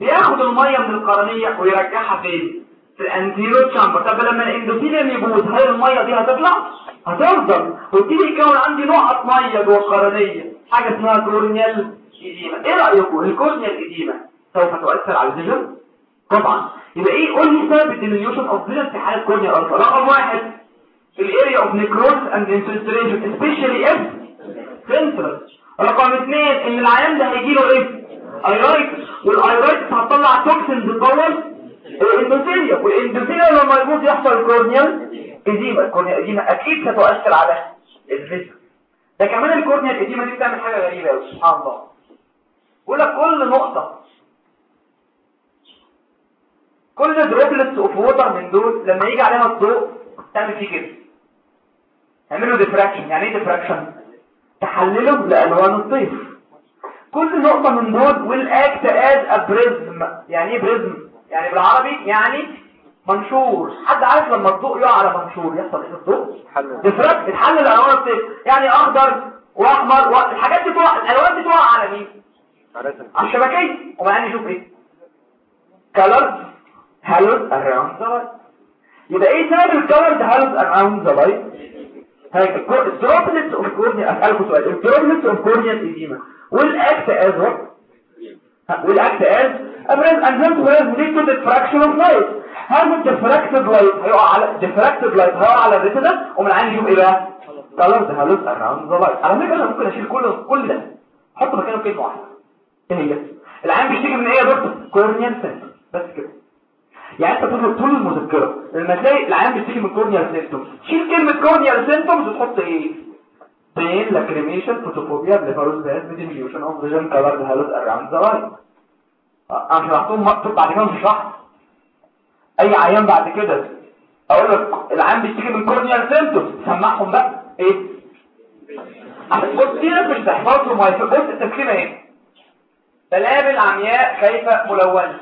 بياخد المية من القرنية ويرجعها فين؟ في ال anterior chamber طب لما ال endothelium يبوظ هل المية دي هتطلع؟ هتفضل. وتيجي يكون عندي نقط مية جوه القرنية. حاجة اسمها corneal edema إيه رأيكم؟ ال corneal edema سوف تؤثر على ال vision طبعا. يبقى إيه قول لي سبب ال diminution of vision في حالة corneal ulcer رقم واحد ال area of necrosis and infiltration specially if central رقم اثنين إن العيان ده هيجي له إيه؟ iritis وال iritis هتطلع toxin بتبوظ ال endothelium. وال endothelium لما يموت يحصل corneal edema ال corneal edema أكيد ستؤثر على ال vision ده كمان ال corneal edema دي بتعمل حاجة غريبة قوي سبحان الله. بقول لك كل نقطة كل droplets of water من دول لما يجي عليها الضوء تعمل فيه كده. تعمله diffraction يعني إيه diffraction تحلله لألوان الطيف كل نقطة من دول will act as a prism. يعني إيه prism يعني بالعربي يعني منشور. حد عارف لما الضوء يقع على منشور؟ يحصل إيه الضوء. diffract تحلل لالوان الطيف يعني أخضر وأحمر و... الحاجات دي تقع الألوان دي تقع على مين؟ على الشبكية وبعدين نشوف إيه؟ colors. Halos around the light يبقى إيه سبب ال colored halos around the light هيك ال droplets of cornea اسالكم سؤال. ال droplets of cornea will act as a prism and this will lead to diffraction of light هذا ال diffracted light هيقع على diffracted light هيقع على ال retina ومن عندي يشوف إيه بقى colored halos around the light على فكرة أنا ممكن أشيل كل كل ده. أحط مكانه كلمة واحدة. إيه هي؟ العيان بيشتكي من إيه يا دكتور؟ symptom بس كده. يعني انت تطلب طول المذكره لما تلاقي العيان بيشتكي من corneal symptom شيل كلمة corneal symptoms وتحط إيه؟ pain lacrimation photophobia blepharospasm diminution of vision colored halos around the light أنا شرحتهم بعد كده مش شرح أي عيان بعد كده أقول لك العيان بيشتكي من corneal symptoms. سمعهم بقى. إيه؟ دي مش تحفظهم بص التسكينه إيه بلابل عمياء خايفة ملونة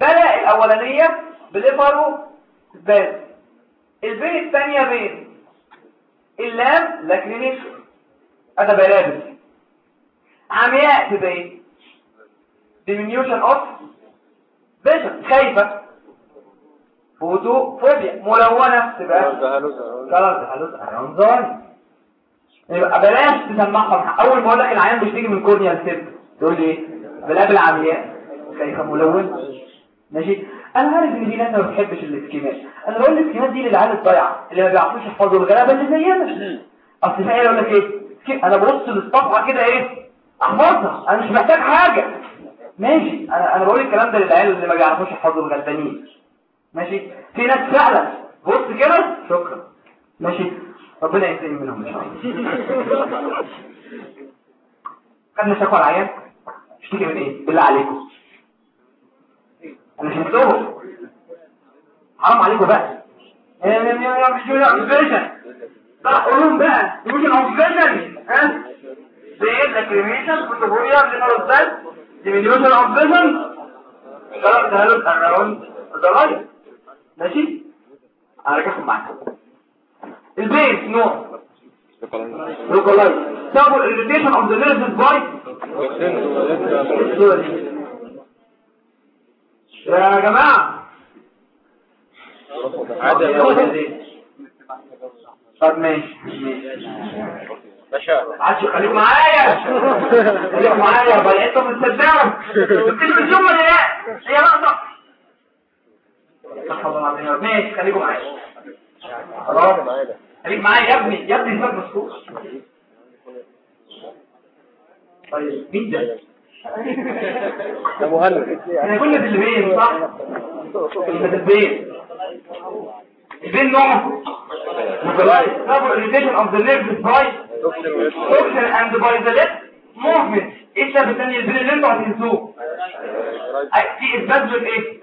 بلا الأولانية بليفرو باز البين الثانية بين. اللام لاكلينيشن هذا بلابل عمياء تبين diminution of vision خايفة فوتو فوبيا. ملونة. تبقى. around the يبقى بلاش تسمعهم أول ما أقول لك العيان بيشتكي من corneal symptoms تقول لي إيه؟ بلابل عمياء خايفة ملونة؟ ماشي؟ أنا عارف ان في ناس ما بتحبش الاسكيمات. أنا بقول الاسكيمات دي للعيال الضايعة اللي ما بيعرفوش يحفظوا الغلابة اللي زينا. أصل في يقول لك إيه؟ أنا ببص للصفحه كده إيه؟ أحفظها. أنا مش محتاج حاجة. ماشي. أنا أنا بقول الكلام ده للعيال اللي ما بيعرفوش يحفظوا الغلبانين. ماشي؟ في ناس فعلا بص كده شكرا. ماشي؟ ربنا يسلم منهم إن شاء الله. خدنا شكوى العيان اشتكي من إيه؟ بالله عليكم. أنا شفتهم حرام عليكم بقى. vision بقى قولهم بقى. مش vision ها زي lacrimation photophobia لينوروزال diminution of vision color developed around the light ماشي؟ هرجعهم معاك. البيت نوع. localized double irritation of the nerves by يا جماعة. طب ماشي ماشي. عادش خليك معايا. خليك معايا بقى انت متصدقهم التلفزيون ولا لا. هي العظيم ماشي خليكم معايا. خلاص. خليك معايا يا ابني يا ابني انت مسكوت طيب مين ده؟ ده مهند إحنا كنا في البين صح؟ في البين ال pain نوع Localized due to irritation of the nerves by toxin and by the lid movement. إيه السبب الثاني ال pain اللي أنتوا هتنسوه؟ في إثبات بالايه؟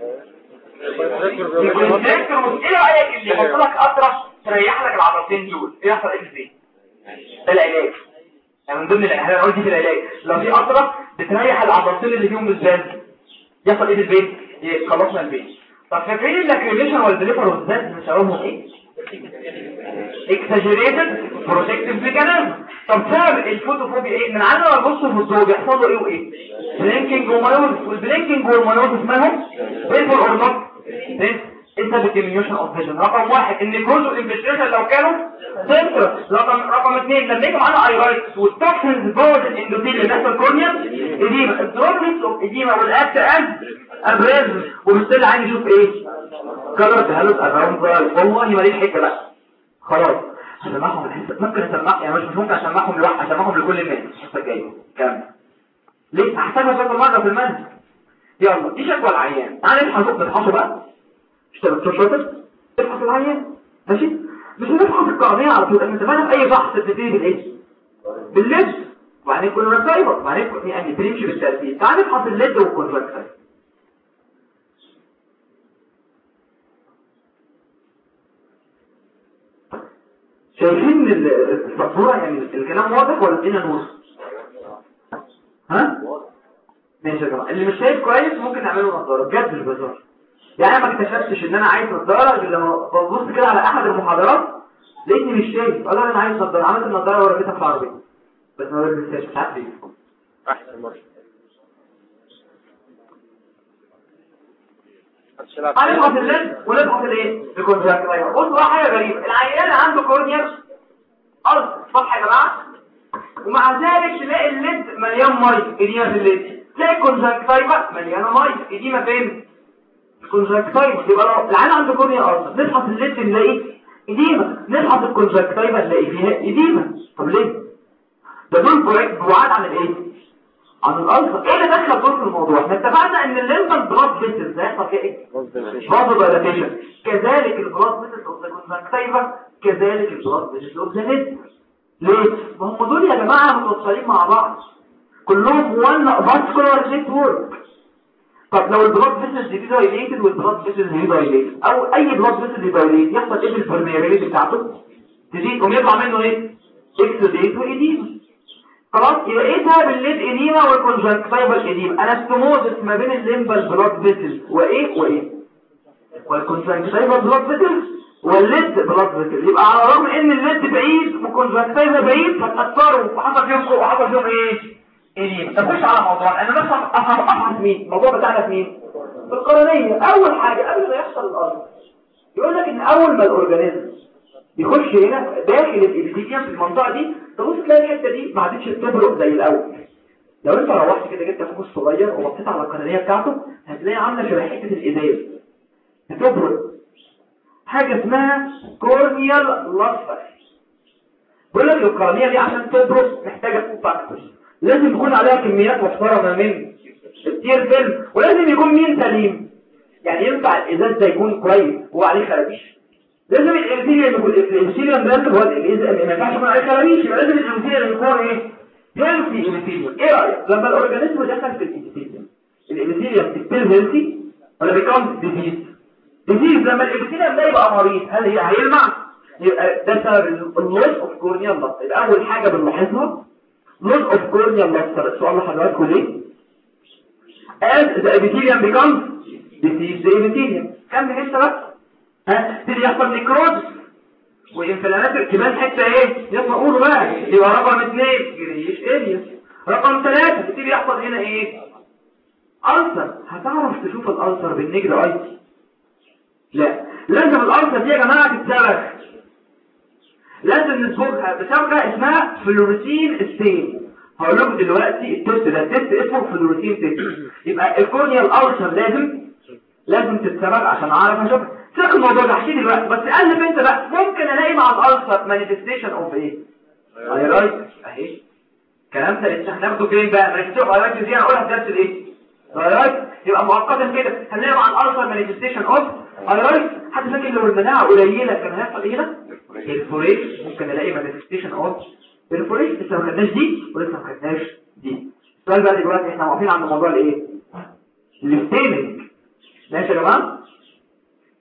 ال contractor إيه رأيك اللي يحط لك قطره تريح لك العضلتين دول؟ إيه يحصل إيه؟ ده العلاج. يعني من ضمن العلاج قلت في العلاج لو في قطره بتريح العضلتين اللي فيهم الزاز. يحصل إيه في ال pain؟ إيه، خلصنا ال pain. طب فاكرين ال lacrimation وال blepharospasm بنسميهم إيه؟ exaggerated protective mechanism. طب سبب ال photophobia إيه؟ من لما نبص في الضوء بيحصل له إيه وإيه؟ blinking و miosis وال blinking وال miosis مالهم painful اور إنت بال diminution of vision رقم واحد necrosis وال infiltration لو كانوا center رقم رقم اثنين لما يجي معانا iritis وال toxins جوه ال endothelium اللي بيحصل cornea edema ال droplets of edema وال act as a prism وبالتالي عايز يشوف إيه؟ colored halo around light ماليش حتة بقى. خلاص. هسمعهم ممكن اسمع يعني مش ممكن أسمعهم لوحدي أسمعهم لكل الناس. الحته الجايه كام ليه؟ أحسنها شكل مرة في المنزل يلا دي شكوى العيان. أنا نفحص نفحصه بقى. دكتور شاطر افحص العيان ماشي؟ مش هنفحص القرنية على طول أنت فاهم أي فحص بتبتدي بالايه بال lids وبعدين كل رسايبر وبعدين يعني بنمشي بالترتيب. تعال نفحص ال lid وال conjunctiva شايفين ال- الصورة يعني الكلام واضح ولا ادينا نور؟ ها؟ ماشي يا جماعة. اللي مش شايف كويس ممكن نعمله نظارة. بجد مش بهزر يعني أنا ما اكتشفتش إن أنا عايز نظارة غير لما ببص كده على أحد المحاضرات لقيتني مش شايف. قال أنا عايز نظارة. عملت النظارة ورميتها في العربية. بس ما لبستهاش مش عارف ليه. أحسن مرة. هنفحص ال lid ونفحص الايه ال conjunctiva بصوا بقى حاجة غريبة. العيان عنده corneal ulcer صح يا جماعة. ومع ذلك تلاقي ال lid مليان ميه edema في ال lid تلاقي ال conjunctiva مليانة ميه edema فين؟ ال conjunctiva يبقى لو العيان عنده corneal ulcer نفحص ال lid نلاقي edema. نفحص ال conjunctiva نلاقي فيها edema. طب ليه؟ ده دول بعاد بعاد عن الإيه؟ عن الألفا. إيه اللي دخل دول في الموضوع؟ إحنا اتفقنا إن ال limbal blood vessels هيحصل فيها إيه؟ برضه dilatation كذلك ال blood vessels of the conjunctiva كذلك ال blood vessels of the lid ليه؟ ما هم دول يا جماعة متوصلين مع بعض. كلهم one vascular network طب لو ال blood vessels دي dilated وال blood vessels دي dilated أو أي blood vessel دي dilated يحصل إيه ال permeability بتاعته؟ تزيد ويطلع منه إيه؟ exudate و edema خلاص يبقى إيه سبب ال lid edema وال conjunctival edema anastomosis ما بين ال limbal blood vessels وإيه؟ وإيه؟ وال conjunctival blood vessels وال lid blood vessels يبقى على الرغم إن ال lid بعيد وال conjunctiva بعيد فتاثروا وحصل فيهم وحصل فيهم إيه؟ edema طب خش على موضوع. أنا نفهم افهم افهم مين. الموضوع بتاعنا في مين؟ في القرنيه أول حاجة قبل ما يحصل الأرض يقول لك إن أول ما ال organism يخش هنا داخل ال epithelium في المنطقة دي تبص تلاقي الحتة دي ما عادتش بتبرق زي الأول. لو أنت روحت كده جبت فوق صغير وبصيت على القناه بتاعته هتلاقي عاملة شبه حتة الازاز بتبرق. حاجة اسمها corneal luster بيقول لك القرنية دي عشان تبرق محتاجة factors لازم يكون عليها كميات محترمة من ال tear film ولازم يكون مين سليم. يعني ينفع الإزاز ده يكون كويس وهو عليه خرابيش. لازم ال epithelium يكون ال epithelium ده هو الإز- ما ينفعش يكون عليه خرابيش. يبقى لازم ال epithelium يكون إيه؟ healthy إيه رأيك؟ لما ال organism دخل في ال epithelium ال epithelium still healthy ولا بيكون diseased diseased لما ال epithelium ده يبقى مريض هل هي هيلمع؟ يبقى ده سبب ال loss of corneal يبقى أول حاجة بنلاحظها loss of corneal luster السؤال اللي حضراتكم ليه as the epithelium becomes diseased the epithelium كمل لسه بقى ها تبتدي يحصل necrosis و inflammation كمان حتة إيه يلا قولوا بقى يبقى رقم اثنين greyish area رقم ثلاثة تبتدي يحصل هنا إيه ulcer هتعرف تشوف ال ulcer بال naked eye لا لازم ال ulcer دي يا جماعة تتصبغ لازم نصبغها بصبغة اسمها fluorescein stain هقول لكم دلوقتي ال test ده ال test اسمه fluorescein test يبقى ال corneal ulcer لازم لازم تتصبغ عشان أعرف أشوف سيبك الموضوع ده احكي دلوقتي. بس قلب أنت بقى. ممكن ألاقي مع ال ulcer manifestation of إيه iritis أهي. الكلام ده لسه هناخده فين بقى؟ manifestation iritis دي هنقولها في درس الإيه؟ iritis يبقى مؤقتا كده. هنلاقي مع ال ulcer manifestation of iritis حد فاكر لو المناعة قليلة؟ كان هيحصل إيه هنا ال perforation ممكن الاقي manifestation of ال perforation لسه ما خدناش دي ولسه ما خدناش دي. السؤال بقى دلوقتي إحنا واقفين عند موضوع الايه؟ ال staining ماشي يا جماعة؟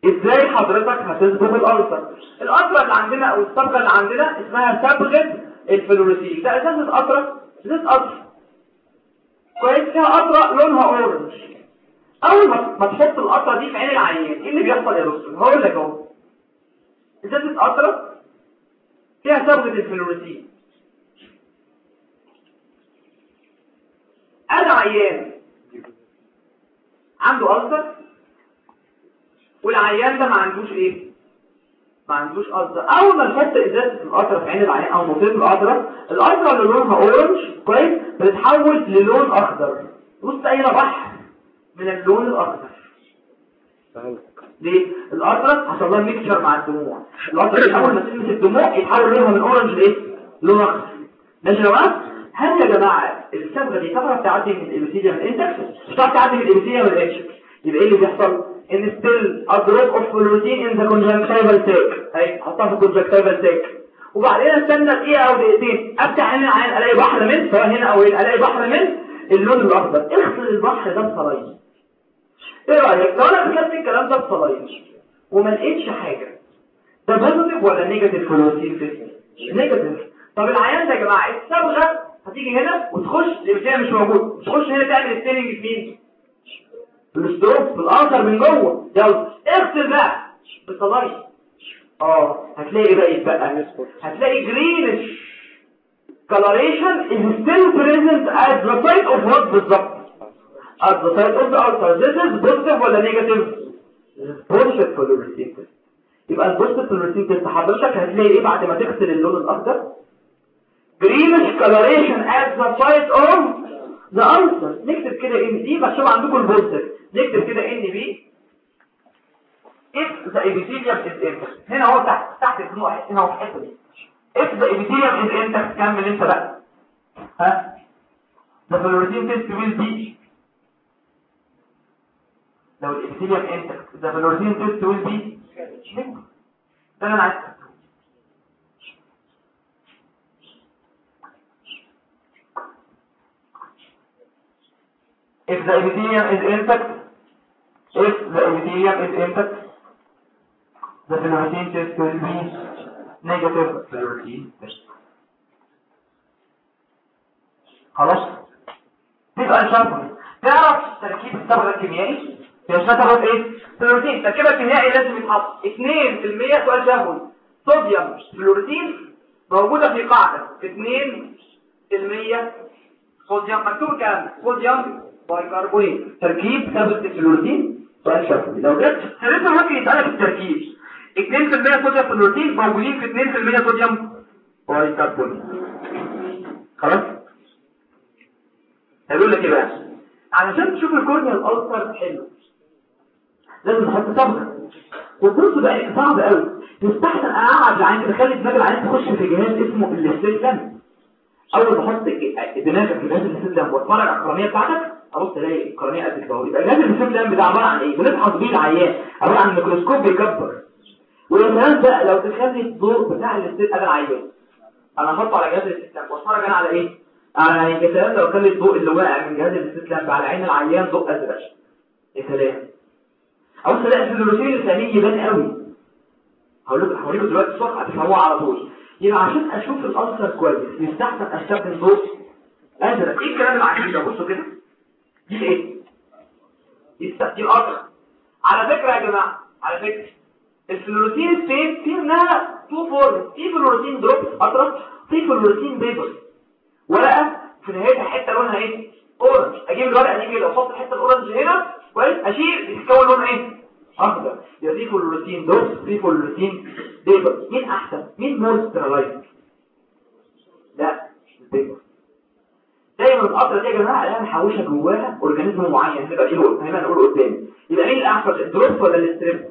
إزاي حضرتك هتصبغ ال ulcer ال ulcer اللي عندنا أو الصبغه اللي عندنا اسمها صبغه ال fluorescein ده أساس القطره أساس قطر. كويس فيها قطره لونها orange أول ما ما تحط القطره دي في عين العيان إيه اللي بيحصل يا دكتور؟ هقول لك أهو. ازازه قطره فيها صبغه ال fluorescein أنا عيان. عنده ulcer؟ والعيان ده ما عندوش إيه؟ ما عندوش ulcer. أول ما نحط ازازه القطره في عين العيان؟ أو نحط القطره القطره اللي لونها orange كويس؟ بتتحول للون أخضر. بص الاقي بحر من اللون الأخضر. ليه؟ القطره حصل لها mixture مع الدموع. دي اول ما تلمس الدموع يتحول لونها من orange لإيه؟ لون أخضر. ماشي يا جماعة؟ هل يا جماعة الصبغه دي تعرف تعدي من ال epithelium ال intact مش تعرف تعدي من ال epithelium ال intact يبقى إيه اللي بيحصل؟ instil drop of fluorescein in the conjunctival sac اهي حطها في ال conjunctival sac وبعدين استنى دقيقة أو دقيقتين أفتح هنا ألاقي بحر من سواء هنا أو هنا ألاقي بحر من اللون الأخضر. اغسل البحر ده ب saline إيه رأيك؟ لو أنا كتبت الكلام ده ب saline وما لقيتش حاجة ده positive ولا negative fluorescein test negative طب العيان ده يا جماعة الصبغة هتيجي هنا وتخش ال epithelium مش موجود تخش هنا تعمل في مين ال stroma في الآخر من جوه. يلا اغسل بقى. ب saline آه هتلاقي بقى يتبقى هتلاقي greenish coloration is still present at the site of what بالظبط. The site of the ulcer this is positive ولا negative positive fluorescein test يبقى ال positive fluorescein test حضرتك هتلاقي إيه بعد ما تغسل اللون الاخضر greenish coloration at the site of the ulcer نكتب كده NB مكتوب عندكم ال positive نكتب كده NB if the epithelium is intact هنا اهو تحت تحت الدموع هنا اهو في الحته دي if the epithelium is intact كمل انت بقى ها the fluorescein test will be لو الابيثيليوم intact the fluorescein test will be negative. ده أنا عايز if the epithelium is intact if the epithelium is intact the fluorescein test will be negative fluorescein test خلاص تبقى الشرط تعرف تركيب الصبغه الكيميائي هي اسمها صبغه إيه fluorescein تركيبها الكيميائي لازم يتحط 2% سؤال شفوي sodium fluorescein موجودة في قاعدة. 2% صوديوم. مكتوب ده sodium bicarbonate تركيب ثابت ال fluorescein سؤال شفوي لو جبت ثالثا ممكن يسالك التركيب 2% sodium fluorescein موجودين في 2% sodium bicarbonate خلاص؟ هيقول لك إيه بقى؟ علشان تشوف ال corneal ulcer حلو. لازم نحط صبغة. والبص بقى صعب قوي. يستحسن اقعد العيان تخلي دماغ العيان تخش في جهاز اسمه ال slit lamp أول ما أحط دماغك في جهاز ال slit lamp وأتفرج على القرنيه بتاعتك أبص ألاقي القرنيه قد كده يبقى جهاز ال slit lamp ده عبارة عن إيه؟ بنفحص بيه العيان عبارة عن ميكروسكوب بيكبر. سلام بقى لو تخلي الضوء بتاع ال slit lamp أنا العيان أنا احطه على جهاز ال slit lamp وأتفرج أنا على إيه؟ على يا سلام لو خلي الضوء اللي واقع من جهاز ال slit lamp على عين العيان ضوء أزرق. يا سلام. ابص الاقي ال fluorescein staining يبان قوي. هقول لكم هوريكم دلوقتي الصورة هتفهموها على طول. يبقى عشان أشوف ال ulcer كويس يستحسن أستخدم ضوء أزرق. إيه الكلام معاك؟ ده بصوا كده. دي إيه؟ دي دي القطره على فكرة يا جماعة على فكرة. ال fluorescein stain في منها two form في fluorescein drop قطره في fluorescein paper ورقه في نهايتها حتة لونها إيه؟ orange أجيب الورقه دي كده واحط الحتة ال orange هنا كويس؟ أشيل يتكون لون إيه؟ أخضر. يبقى دي fluorescein drop في fluorescein paper مين أحسن؟ مين more sterilized لا دايما القطره دي يا جماعة عليها محوشه جواها organism معين هنبقى نقول هنبقى نقول قدام يبقى مين الأحسن؟ ال drop ولا ال strip؟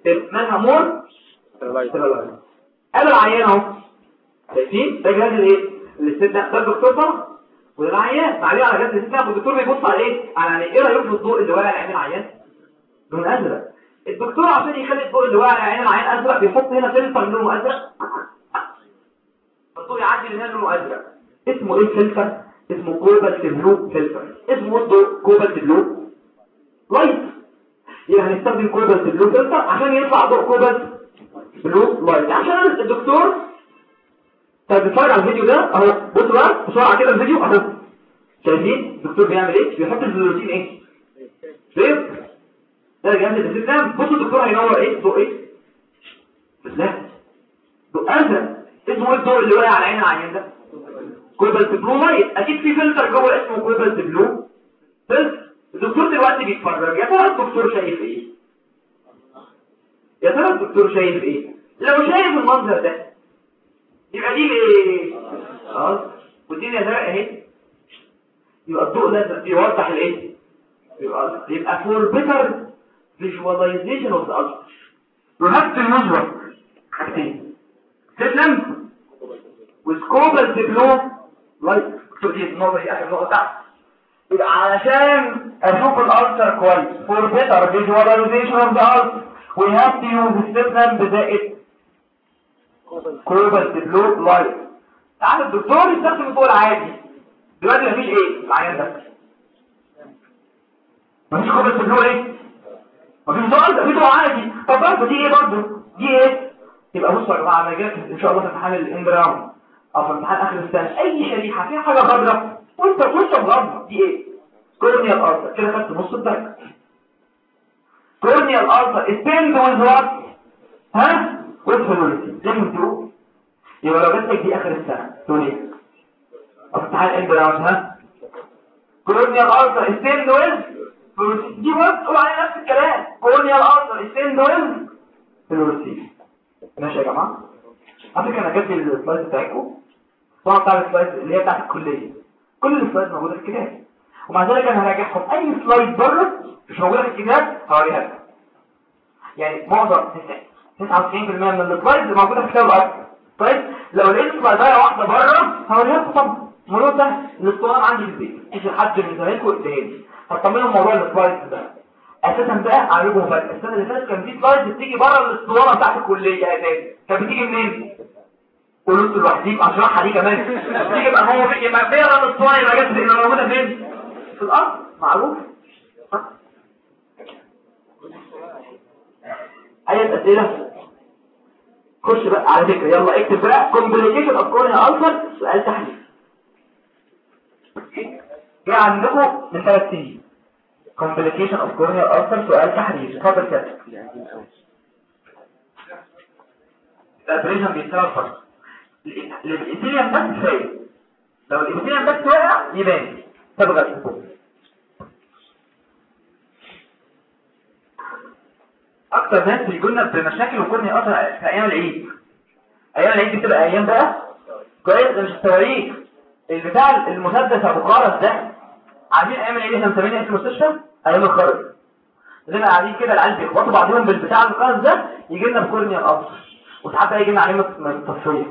strip مالها more sterilized أنا العيان أهو. شايفين؟ ده جهاز الإيه؟ الاستاذ ده ده. الدكتور طبعا وده العيان عليه على جهاز الاستاذ والدكتور بيبص على إيه على إيه رايه في الضوء اللي واقع على عين العيان لون أزرق. الدكتور عشان يخلي الضوء اللي واقع على عين العيان أزرق بيحط هنا فلتر لونه أزرق. الضوء يعدي من هنا لونه أزرق. اسمه إيه الفلتر؟ اسمه cobalt blue filter. اسمه الضوء cobalt blue. light يبقى هنستخدم cobalt blue filter عشان يطلع ضوء cobalt blue light عشان الدكتور طيب بتتفرج على الفيديو ده أهو بصوا بقى بسرعة كده الفيديو أهو. شايفين؟ الدكتور بيعمل إيه؟ بيحط ال fluorescein إيه؟ ليه ده جنب ال system بصوا الدكتور هينور إيه؟ ضوء إيه؟ لا ضوء ازرق اسمه إيه الضوء اللي واقع على عين العيان ده؟ cobalt blue light أكيد في فلتر جوه اسمه cobalt blue filter الدكتور دلوقتي بيتفرج. يا ترى الدكتور شايف إيه؟ يا ترى الدكتور شايف إيه؟ لو شايف المنظر ده يبقى دي إيه؟ آه والدنيا زرقاء أهي. يبقى الضوء ده بيوضح الإيه؟ يبقى يبقى of the ulcer you have to use what حاجتين slit lamp و cobalt blue light دي النقطه دي اخر نقطه تحت علشان أشوف ال ulcer كويس. For better visualization of the ulcer we have to use ال slit lamp زائد cobalt blue light تعال الدكتور يستخدم الضوء العادي. دلوقتي مفيش إيه؟ العيان ده. مفيش cobalt blue إيه؟ مفيش ده في ضوء عادي. طب برضه دي إيه برضه؟ دي إيه؟ يبقى بصوا يا جماعة أنا جاي إن شاء الله في امتحان ال end round أو في امتحان آخر السنة. أي شريحة فيها حاجة خضراء وأنت وأنت مغمض دي إيه؟ corneal ulcer كده خدت نص الدرجة. corneal ulcer stained with ها؟ لازم تقول يبقى لو جاتك دي آخر السنة. تقول إيه؟ أو في امتحان ال end round ها corneal ulcer with fluorescein دي برضه عليها نفس الكلام. corneal ulcer stained with fluorescein ماشي يا جماعة. على فكرة أنا جبت ال slides بتاعكم. طبعا بتاع ال slides اللي هي بتاعت الكلية. كل ال slides موجودة في الكتاب. ومع ذلك أنا هراجعهم. أي slide بره مش موجودة في الكتاب هوريها يعني معظم 99% من ال slides موجوده في كتاب الأرض طيب لو لقيت سلايدايه واحدة بره هوريها طبعا الموضوع ده الاسطوانه عندي في البيت. إيش حد من زمايلكم اداها لي هتطمنوا موضوع السلايد ده. أساسا بقى أعرفه مفاجاه السنة اللي فاتت كان في سلايد بتيجي بره الاسطوانه بتاعت الكلية أساسا كانت بتيجي منين؟ قلت لوحدي اشرحها دي كمان تيجي بقى هو يبقى بيقرا الاسطوانه يبقى جت يبقى موجودة فين؟ في الأرض. معروف. اي اسئله خش بقى على فكره يلا اكتب بقى complication of corneal ulcer سؤال تحرير جه عندكم من ثلاث سنين complication of corneal ulcer سؤال تحرير اتفضل كده ال abrasion بيتساوي فرق ال epithelium بس لو ال epithelium بس واقع يبان تبغى أكتر ناس بيجوا لنا بمشاكل وكورنيا ulcer في أيام العيد. أيام العيد بتبقى أيام بقى كويس مش التواريخ. البتاع المسدس أبو خرز ده عارفين أيام العيد إحنا مسمينها اسم المستشفى؟ أيام الخرز. بنبقى قاعدين كده العيال بيخبطوا بعضهم بالبتاع الخرز ده يجي لنا بكورنيا القصر وساعات بقى يجي لنا عليه تصفيه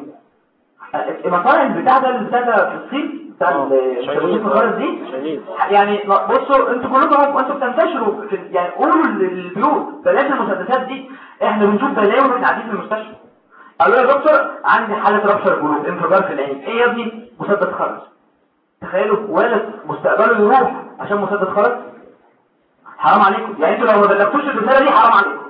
المصانع البتاع ده اللي في الصين بتاع الخرز دي؟ يعني بصوا أنتوا كلكم أنتوا بتنتشروا يعني قولوا للبيوت بلاش المسدسات دي. إحنا بنشوف بلاوي قاعدين في المستشفى. قالوا يا دكتور عندي حالة ربشر قلوب انفجار في العين. إيه يا ابني؟ مسدس خرز تخيلوا ولد مستقبله يروح عشان مسدس خرج؟ حرام عليكم. يعني أنتوا لو ما بلغتوش الرسالة دي حرام عليكم.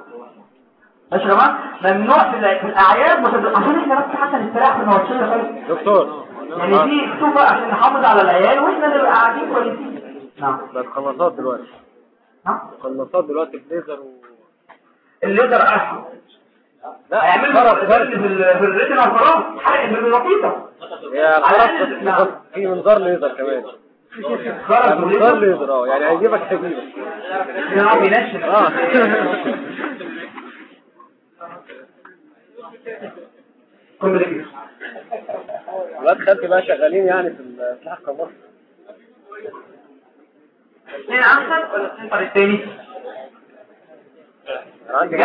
ماشي يا جماعة؟ ممنوع في, الأعياد مسدس عشان إحنا بس حتى نستريح في النواتشيه دكتور يعني دي مكتوبة عشان نحافظ على العيال وإحنا نبقى قاعدين كويسين. نعم. ده الخلاصات دلوقتي. نعم. الخلاصات دلوقتي بليزر و الليزر ارحم لا في فرق في الريتنا خلاص حرق البسيطة هي على خلاص نعم. في منظار ليزر كمان. يعني منظار ليزر آه يعني هيجيبك هيجيبك يا بينشف آه. كومبليكيشن الواد خالتي بقى شغالين يعني في السلاح القمر اثنين عنصر ولا السنتر التاني أنا عندي.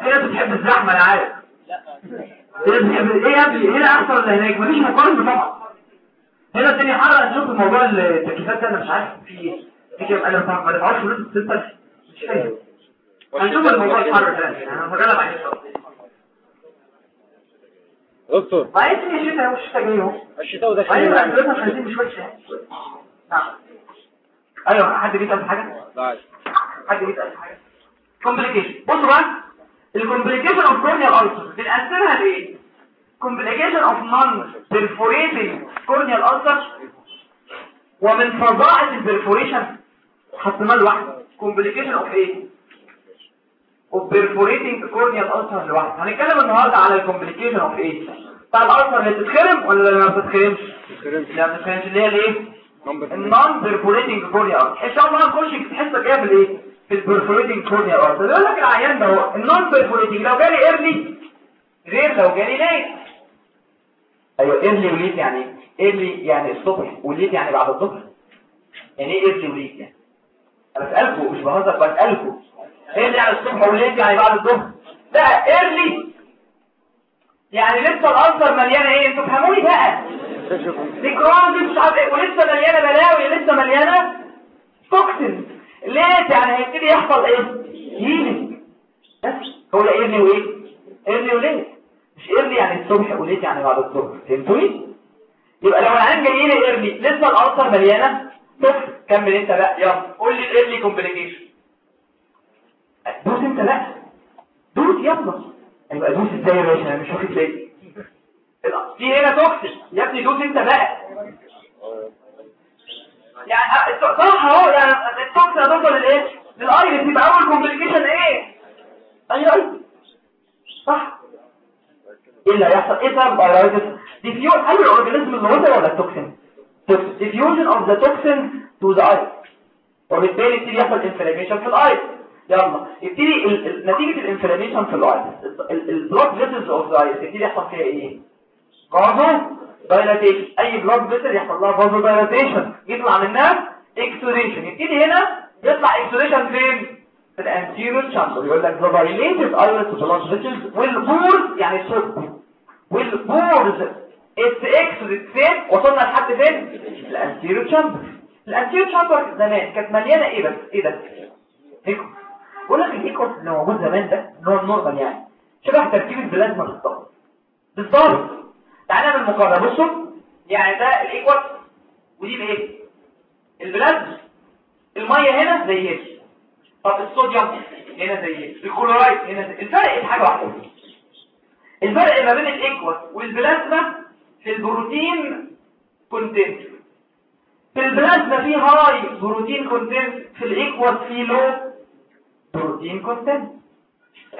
في ناس بتحب الزحمة أنا عارف. في ناس بتحب إيه يا ابني؟ هنا احسن ولا هناك؟ مفيش مقارنة طبعا. هنا الدنيا حر نشوف موضوع التكييفات ده أنا مش عارف في إيه في كام أنا فاهم ما دفعوش فلوس مش فاهم هنشوف الموضوع الحر ده أنا هجرب عليه دكتور في الشتاء والشتاء جاي اهو الشتاء ده أيوه إحنا خارجين مش وحشه نعم. أيوه حد بيسال حاجة؟ لا حد بيسال حاجة؟ complication بصوا بقى ال complication of corneal ulcer بنقسمها لإيه؟ complication of non perforating corneal ulcer ومن فظاعه ال perforation حطيناه لوحده complication of إيه of perforating corneal ulcer لوحده. هنتكلم النهارده على ال complication of إيه بتاع ال ulcer اللي بتتخرم ولا اللي ما بتتخرمش؟ لا ما بتتخرمش اللي هي الايه ال non perforating corneal ulcer إن شاء الله هنخش في الحصه الجايه في الايه في ال perforating corneal ulcer بيقول لك العيان ده هو ال non perforating لو جالي early غير لو جالي late أيوه early و late يعني إيه early يعني الصبح و late يعني بعد الظهر. يعني إيه early و late يعني؟ أنا بسالكم مش بهزر بسالكم early يعني الصبح و late يعني بعد الظهر ده early يعني لسه ال ulcer مليانة إيه؟ أنتوا فهموني بقى. دي مش عارف إيه ولسه مليانة بلاوي لسه مليانة toxin ليه يعني هيبتدي يحصل إيه؟ healing بس هو لا early وإيه؟ early و late مش early يعني الصبح و late يعني بعد الظهر. فهمتوني؟ يبقى لو العيان جاي لي early لسه ال ulcer مليانة toxin كمل أنت بقى. يلا. قول لي ال early complication دوس انت بقى دوس يلا. يبقى دوس إزاي يا باشا؟ أنا مش واخد بالي. في هنا toxin يا ابني دوس انت بقى. يعني صح اهو يعني ال toxin هتوصل للايه لل iris. يبقى أول complication إيه؟ أيوه. أيوه صح. إيه اللي هيحصل؟ إيه سبب ال iritis؟ diffusion هل ال organism اللي وصل ولا ال toxin؟ diffusion of the toxin to the iris وبالتالي يبتدي يحصل inflammation في ال iris. يلا. يبتدي نتيجة ال inflammation في ال iris ال blood vessels of the iris يبتدي يحصل فيها إيه؟ vasodilatation أي blood vessel يحصل لها vasodilatation يطلع منها exudation يبتدي هنا يطلع exudation فين؟ في ال anterior chamber يقول لك the dilated iris blood vessels و pours يعني صب و pours its exudate فين؟ وصلنا لحد فين؟ ال anterior chamber ال anterior chamber زمان كانت مليانة إيه بس؟ إيه ده aqueous بقول لك ال aqueous اللي موجود زمان ده اللي هو ال normal يعني شبه تركيب البلازما بالظبط بالظبط. تعالى نعمل مقارنه بصوا يعني ده ال aqueous ودي الايه البلازما المية هنا زي هنا طب الصوديوم هنا زي هنا الكلورايد هنا زي الفرق إيه حاجة واحدة؟ الفرق ما بين ال aqueous والبلازما في ال protein content في البلازما في high protein content في ال aqueous في low protein content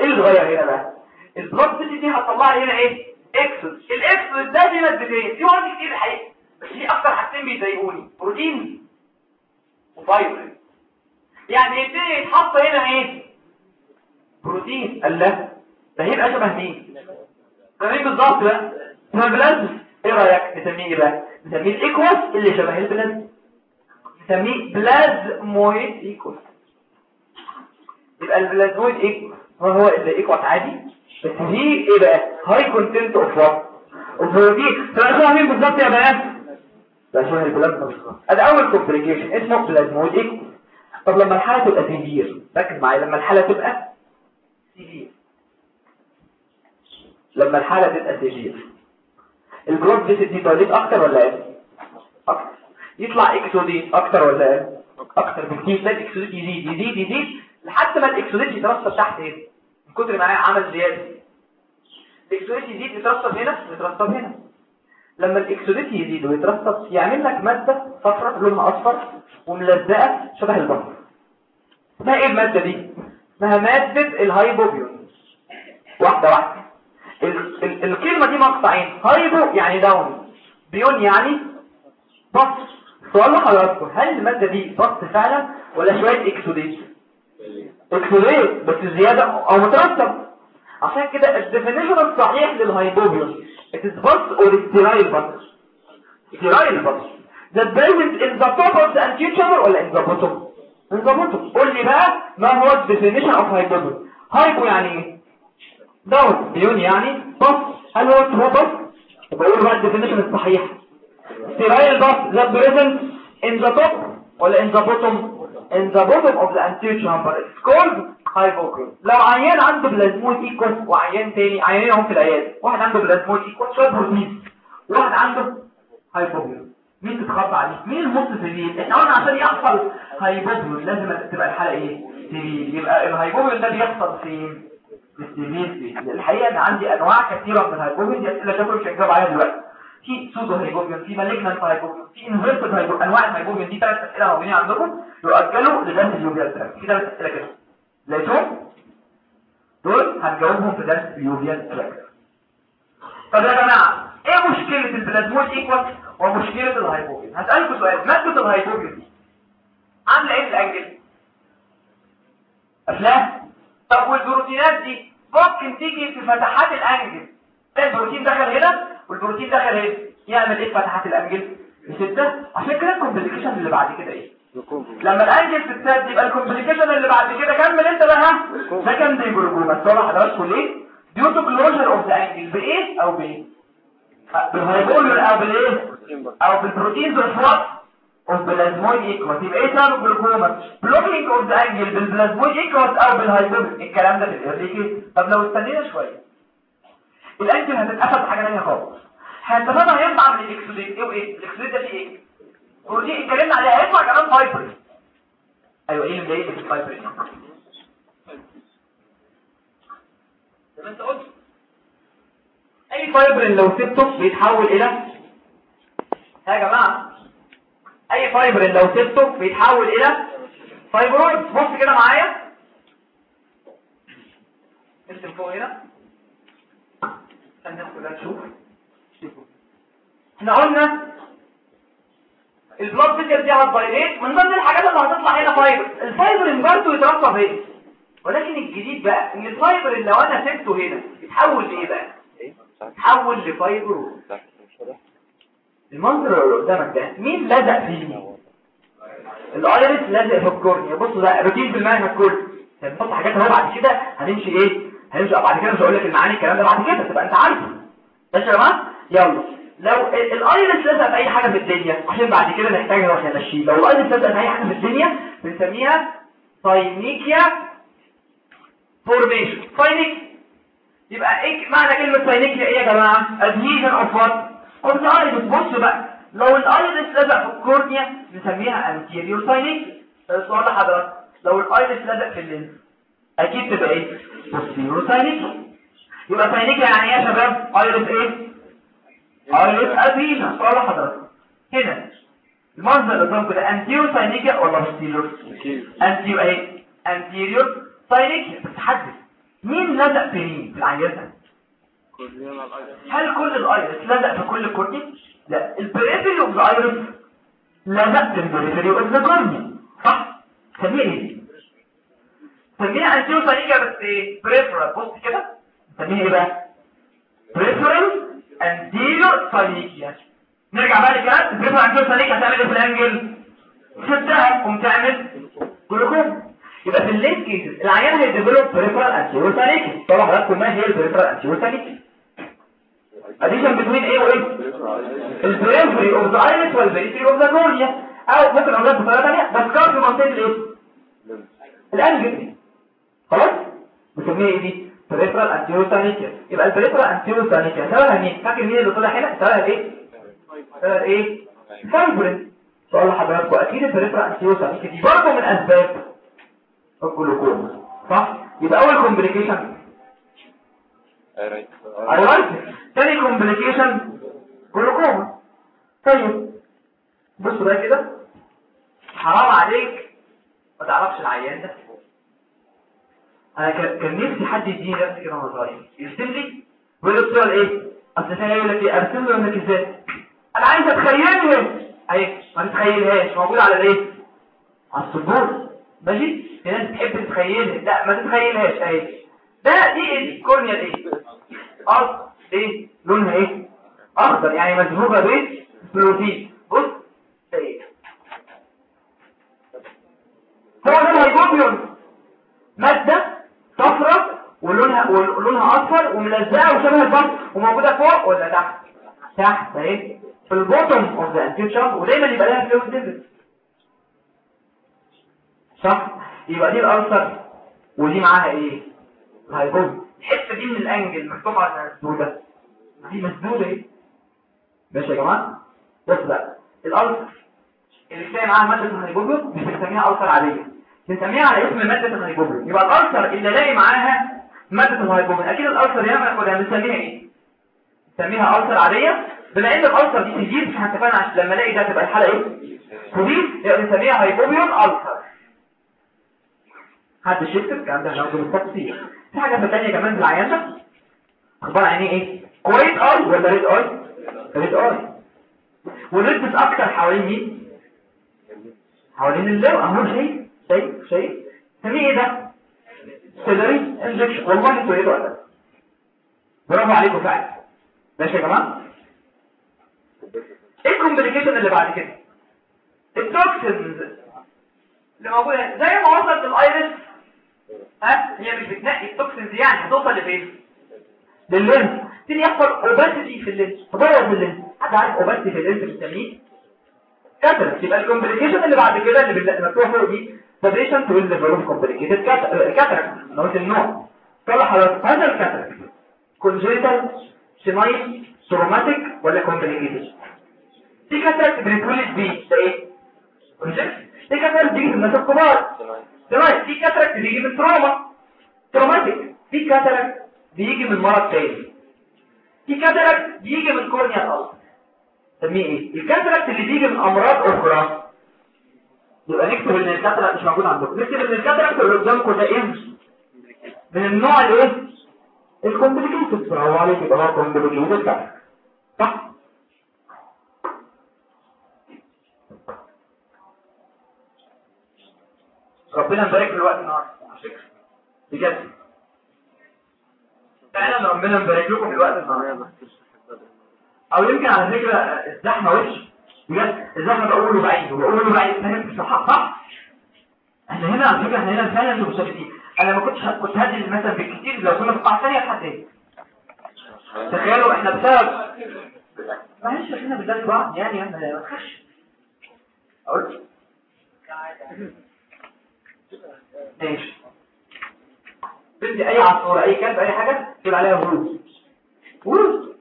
إيه اللي اتغير هنا بقى؟ ال blood vessel دي هتطلع لي هنا إيه؟ exudate ال exudate ده في مادتين في مواد كتير الحقيقة بس في أكتر حاجتين بيضايقوني. بروتين وفايبر. يعني يبتدي يتحط هنا إيه؟ بروتين. قال لا ده هيبقى شبه مين؟ تمام بالظبط بقى؟ اسمها بلازما إيه رأيك؟ نسميه إيه بقى؟ نسميه ال aqueous اللي شبه البلازما نسميه plasmoid aqueous يبقى ال plasmoid aqueous هو هو اللي aqueous عادي؟ بس دي إيه بقى؟ high content of what طب شبه مين بالظبط يا بنات؟ ده؟ شبه البلازما ادي اول complication اسمه plasmoid aqueous طب لما الحالة تبقى severe ركز معايا لما الحالة تبقى severe لما الحالة تبقى severe ال blood vessels دي ت dilate أكتر ولا إيه؟ أكتر. يطلع exudate أكتر ولا إيه؟ أكتر بكتير. تلاقي ال exudate يزيد يزيد يزيد لحد ما ال exudate يترسب تحت هنا من كتر ما عمل زيادة. ال exudate يزيد يترسب هنا يترسب هنا. لما ال exudate يزيد ويترسب يعمل لك مادة صفراء لونها أصفر وملزقة شبه ال pus. اسمها إيه المادة دي؟ اسمها مادة ال hypopyon واحدة واحدة. ال ال الكلمة دي مقطعين hypo يعني down. pyon يعني pus سؤال لحضراتكم هل المادة دي pus فعلا ولا شوية exudate exudate بس زيادة أو مترسب عشان كده ال definition الصحيح is pus or sterile pus sterile pus that present in the top of the anterior chamber ولا in the bottom? In the bottom. قول لي بقى ما هو ال definition of hypopyon hypo يعني إيه down. pyon يعني pus هل هو true pus بقول بقى ال definition الصحيح. Sterile pus that present in the top ولا in the bottom. In the bottom of the anterior chamber it's called hypopyon لو عيان عنده plasmoid aqueous وعيان تاني عيانين هم في العيادة. واحد عنده plasmoid aqueous شوية بروتين واحد عنده hypopyon مين تتخض عليه؟ مين ال most severe إحنا قلنا عشان يحصل hypopyon لازم تبقى الحالة إيه؟ severe يبقى ال hypopyon ده بيحصل فين؟ في ال severe فين الحقيقة إن عندي أنواع كثيرة من ال hypopyon دي أسئلة شكله مش هجاوب عليها دلوقتي. في pseudo hypopyon في malignant hypopyon في inverted hypopyon انواع ال hypopyon دي ثلاث اسئله موجودين عندكم يؤجلوا لدرس ال uveal tract في ثلاث اسئله كده لقيتهم دول هنجاوبهم في درس ال uveal tract طب يا جماعة إيه مشكله ال plasmoid aqueous ومشكله ال hypopyon هسالكم سؤال ماده ال hypopyon دي عامله إيه في ال angle قافلاه طب والبروتينات دي ممكن تيجي في فتحات ال angle البروتين دخل هنا والبروتين دخل هنا يعمل إيه فتحات ال angle؟ يسدها عشان كده ال complication اللي بعد كده إيه؟ لما ال angle تتسد يبقى ال complication اللي بعد كده كمل أنت بقى. ها secondary glaucoma السؤال لحضراتكم ليه؟ due to closure of the angle بإيه أو بإيه؟ بال hypopyon أو بالإيه؟ أو بال proteins of what of plasmoid aqueous يبقى إيه سبب ال glaucoma blocking of the angle بال plasmoid aqueous أو بال hypopyon الكلام ده في طب لو استنينا شوية. ال angle هتتقفل بحاجه ثانية خالص. هنتفادى هيطلع من ال exudate إيه وايه ال exudate ده فيه إيه؟ بروتين اتكلمنا عليها هيطلع كمان فايبر أيوه إيه اللي في الفايبر زي ما أنت قلت. أي فايبر لو سبته بيتحول إلى؟ يا جماعة أي فايبر لو سبته بيتحول إلى؟ fibrous. بص كده معايا. ارسم فوق هنا عشان الناس كلها تشوف إحنا قلنا ال blood vessels دي هت dilate من ضمن الحاجات اللي هتطلع هنا fibrin ال fibrin برضه يترسب هنا ولكن الجديد بقى ان الفايبر اللي لو أنا سبته هنا يتحول لايه بقى يتحول ل fibrous المنظر اللي قدامك ده مين لزق فيه ال iris لازق في ال cornea بصوا ده روتين في المنهج كله هنحط حاجات بعد كده هنمشي إيه هنمشي بعد كده مش لك المعاني الكلام ده بعد كده تبقى انت عارفه. ماشي يا جماعة يلا. لو ال iris لزق في أي حاجة في الدنيا عشان بعد كده نحتاج نروح نمشيه لو ال iris لزق في أي حاجة في الدنيا بنسميها synechia formation. synech يبقى إيه معنى كلمة synechia إيه يا جماعة؟ adhesion of what؟ قلت iris. بص بقى. لو ال iris لزق في ال cornea بنسميها anterior synechia السؤال لحضرتك لو ال iris لزق في ال lens أكيد تبقى إيه؟ posterior synechia يبقى synechia يعني إيه يا شباب؟ iris إيه؟ iris adhesion سؤال لحضرتك. هنا. المنظر اللي قدامكم ده anterior synechia ولا posterior anterior اهي anterior synechia. بتحدد مين لزق في مين؟ في العينه هل كل ال iris لزق في كل ال cornea لا. ال periphery of the iris لزق في ال periphery of the cornea صح؟ سميها إيه؟ سميها anterior synechia بس إيه peripheral بص كده. سميها إيه بقى؟ peripheral anterior synechia نرجع بقى للكلام ال peripheral anterior synechia هتعمل إيه في ال angle شدها قوم تعمل جلوكوم يبقى في ال late العيان هي develop peripheral anterior synechia طبعا حضراتكم ما هي ال peripheral anterior synechia adhesion بين إيه وايه ال periphery of the iris وال periphery of the cornea أو ممكن اقولها بطريقه ثانية بس في منطقه الايه ال angle خلاص؟ بنسميها إيه دي peripheral synechia يبقى ال peripheral synechia سببها مين فاكر مين اللي طلع هنا؟ سببها إيه؟ سببها إيه؟ فايبرين سؤال لحضراتكم. أكيد ال peripheral synechia دي برضه من أسباب الجلوكوما صح؟ يبقى أول complication iritis تاني complication glaucoma طيب. بص بقى كده. حرام عليك. ما تعرفش العيان ده. أنا كان نفسي حد يديني درس كده وأنا صغير. يرسم لي؟ ويقول لي السؤال إيه؟ أصل كان يقول لك إيه؟ ارسم له لك إزاي؟ أنا عايز اتخيلها اهي ما تتخيلهاش. موجوده على الإيه؟ على السبورة ماشي؟ في ناس بتحب تتخيلها. لا ما تتخيلهاش. اهي ده دي إيه؟ دي. كورنيا إيه؟ ارض إيه لونها إيه؟ أخضر. يعني مذهوبة بروتين. بص ده إيه؟ هو ده ال hypopyon مادة صفرة ولونها ولونها أصفر وملزقة وشبه البط وموجودة فوق ولا تحت. تحت اهي في ال bottom of the anterior chamber ودايما يبقى لها fluid level صح؟ يبقى دي ال ulcer ودي معاها إيه؟ ال hypopyon الحتة دي من ال angle مفتوحه على مسدوده دي مسدودة اهي ماشي يا جماعة. بص بقى ال ulcer اللي بتلاقي معاها ماده ال hypopyon مش بنسميها ulcer عادية. بنسميها على اسم مادة ال hypopyon يبقى ال ulcer اللي ألاقي معاها مادة ال hypopyon أكيد ال ulcer هنا بناخدها. بنسميها إيه؟ بنسميها ulcer عادية. بما إن ال ulcer دي تزيد مش هنتفقنا عشان لما ألاقي ده تبقى الحالة إيه؟ تزيد يبقى بنسميها hypopyon ulcer. حد شفت؟ الكلام ده هناخده بالتفصيل في حاجة ثانية كمان في العيان ده أخبار عينيه إيه؟ quiet eye ولا red eye؟ red eye. وال red أكتر حوالين مين؟ حوالين اللو أهو شايف؟ شايف شايف سميه ده؟ ciliary injection والله أنتوا إيه برافو عليكم فعلا. ماشي يا جماعة؟ إيه ال complication اللي بعد كده؟ ال toxins اللي موجودة زي ما وصلت لل iris ها؟ هي مش بتنقي ال toxins يعني هتوصل لفين؟ لل lens. تيجي يحصل opacity في ال lens. تبوظ ال lens. حد عارف opacity في ال lens بنسميه cataract يبقى ال complication اللي بعد كده اللي مكتوبه فوق predisposition to develop complicated cataract لو قلت النوع طلع حضرتك هذا ال cataract congenital senile traumatic ولا complicated في cataract بنتولد بيه ده إيه؟ congenital في cataract بيجي من الناس الكبار. senile في cataract بيجي من trauma. traumatic. في cataract بيجي من مرض تاني. في cataract بيجي من corneal ulcer نسميه إيه ال cataract اللي بيجي من أمراض أخرى. يبقى نكتب إن ال cataract مش موجود عندكم. نكتب إن ال cataract اللي قدامكم ده إيه من النوع الايه ال complicated. برافو عليك. يبقى هو complicated صح؟ ربنا يبارك في الوقت النهارده. بجد. فعلا ربنا يبارك لكم في الوقت النهارده. أو يمكن على فكرة الزحمة وش بجد الزحمة بقوله بعيد وبقوله بعيد فاهم صح صح؟ إحنا هنا على فكرة إحنا هنا فعلا مش مستفيدين أنا ما كنتش كنت هدي مثلا بالكتير لو كنا في قاعة ثانية لحد إيه؟ تخيلوا إحنا بسبب معلش إحنا بندرس بعض يعني ما تخش أقول ماشي. بدي أي عصفورة أي كلب أي حاجة تقول عليها ورود. ورود.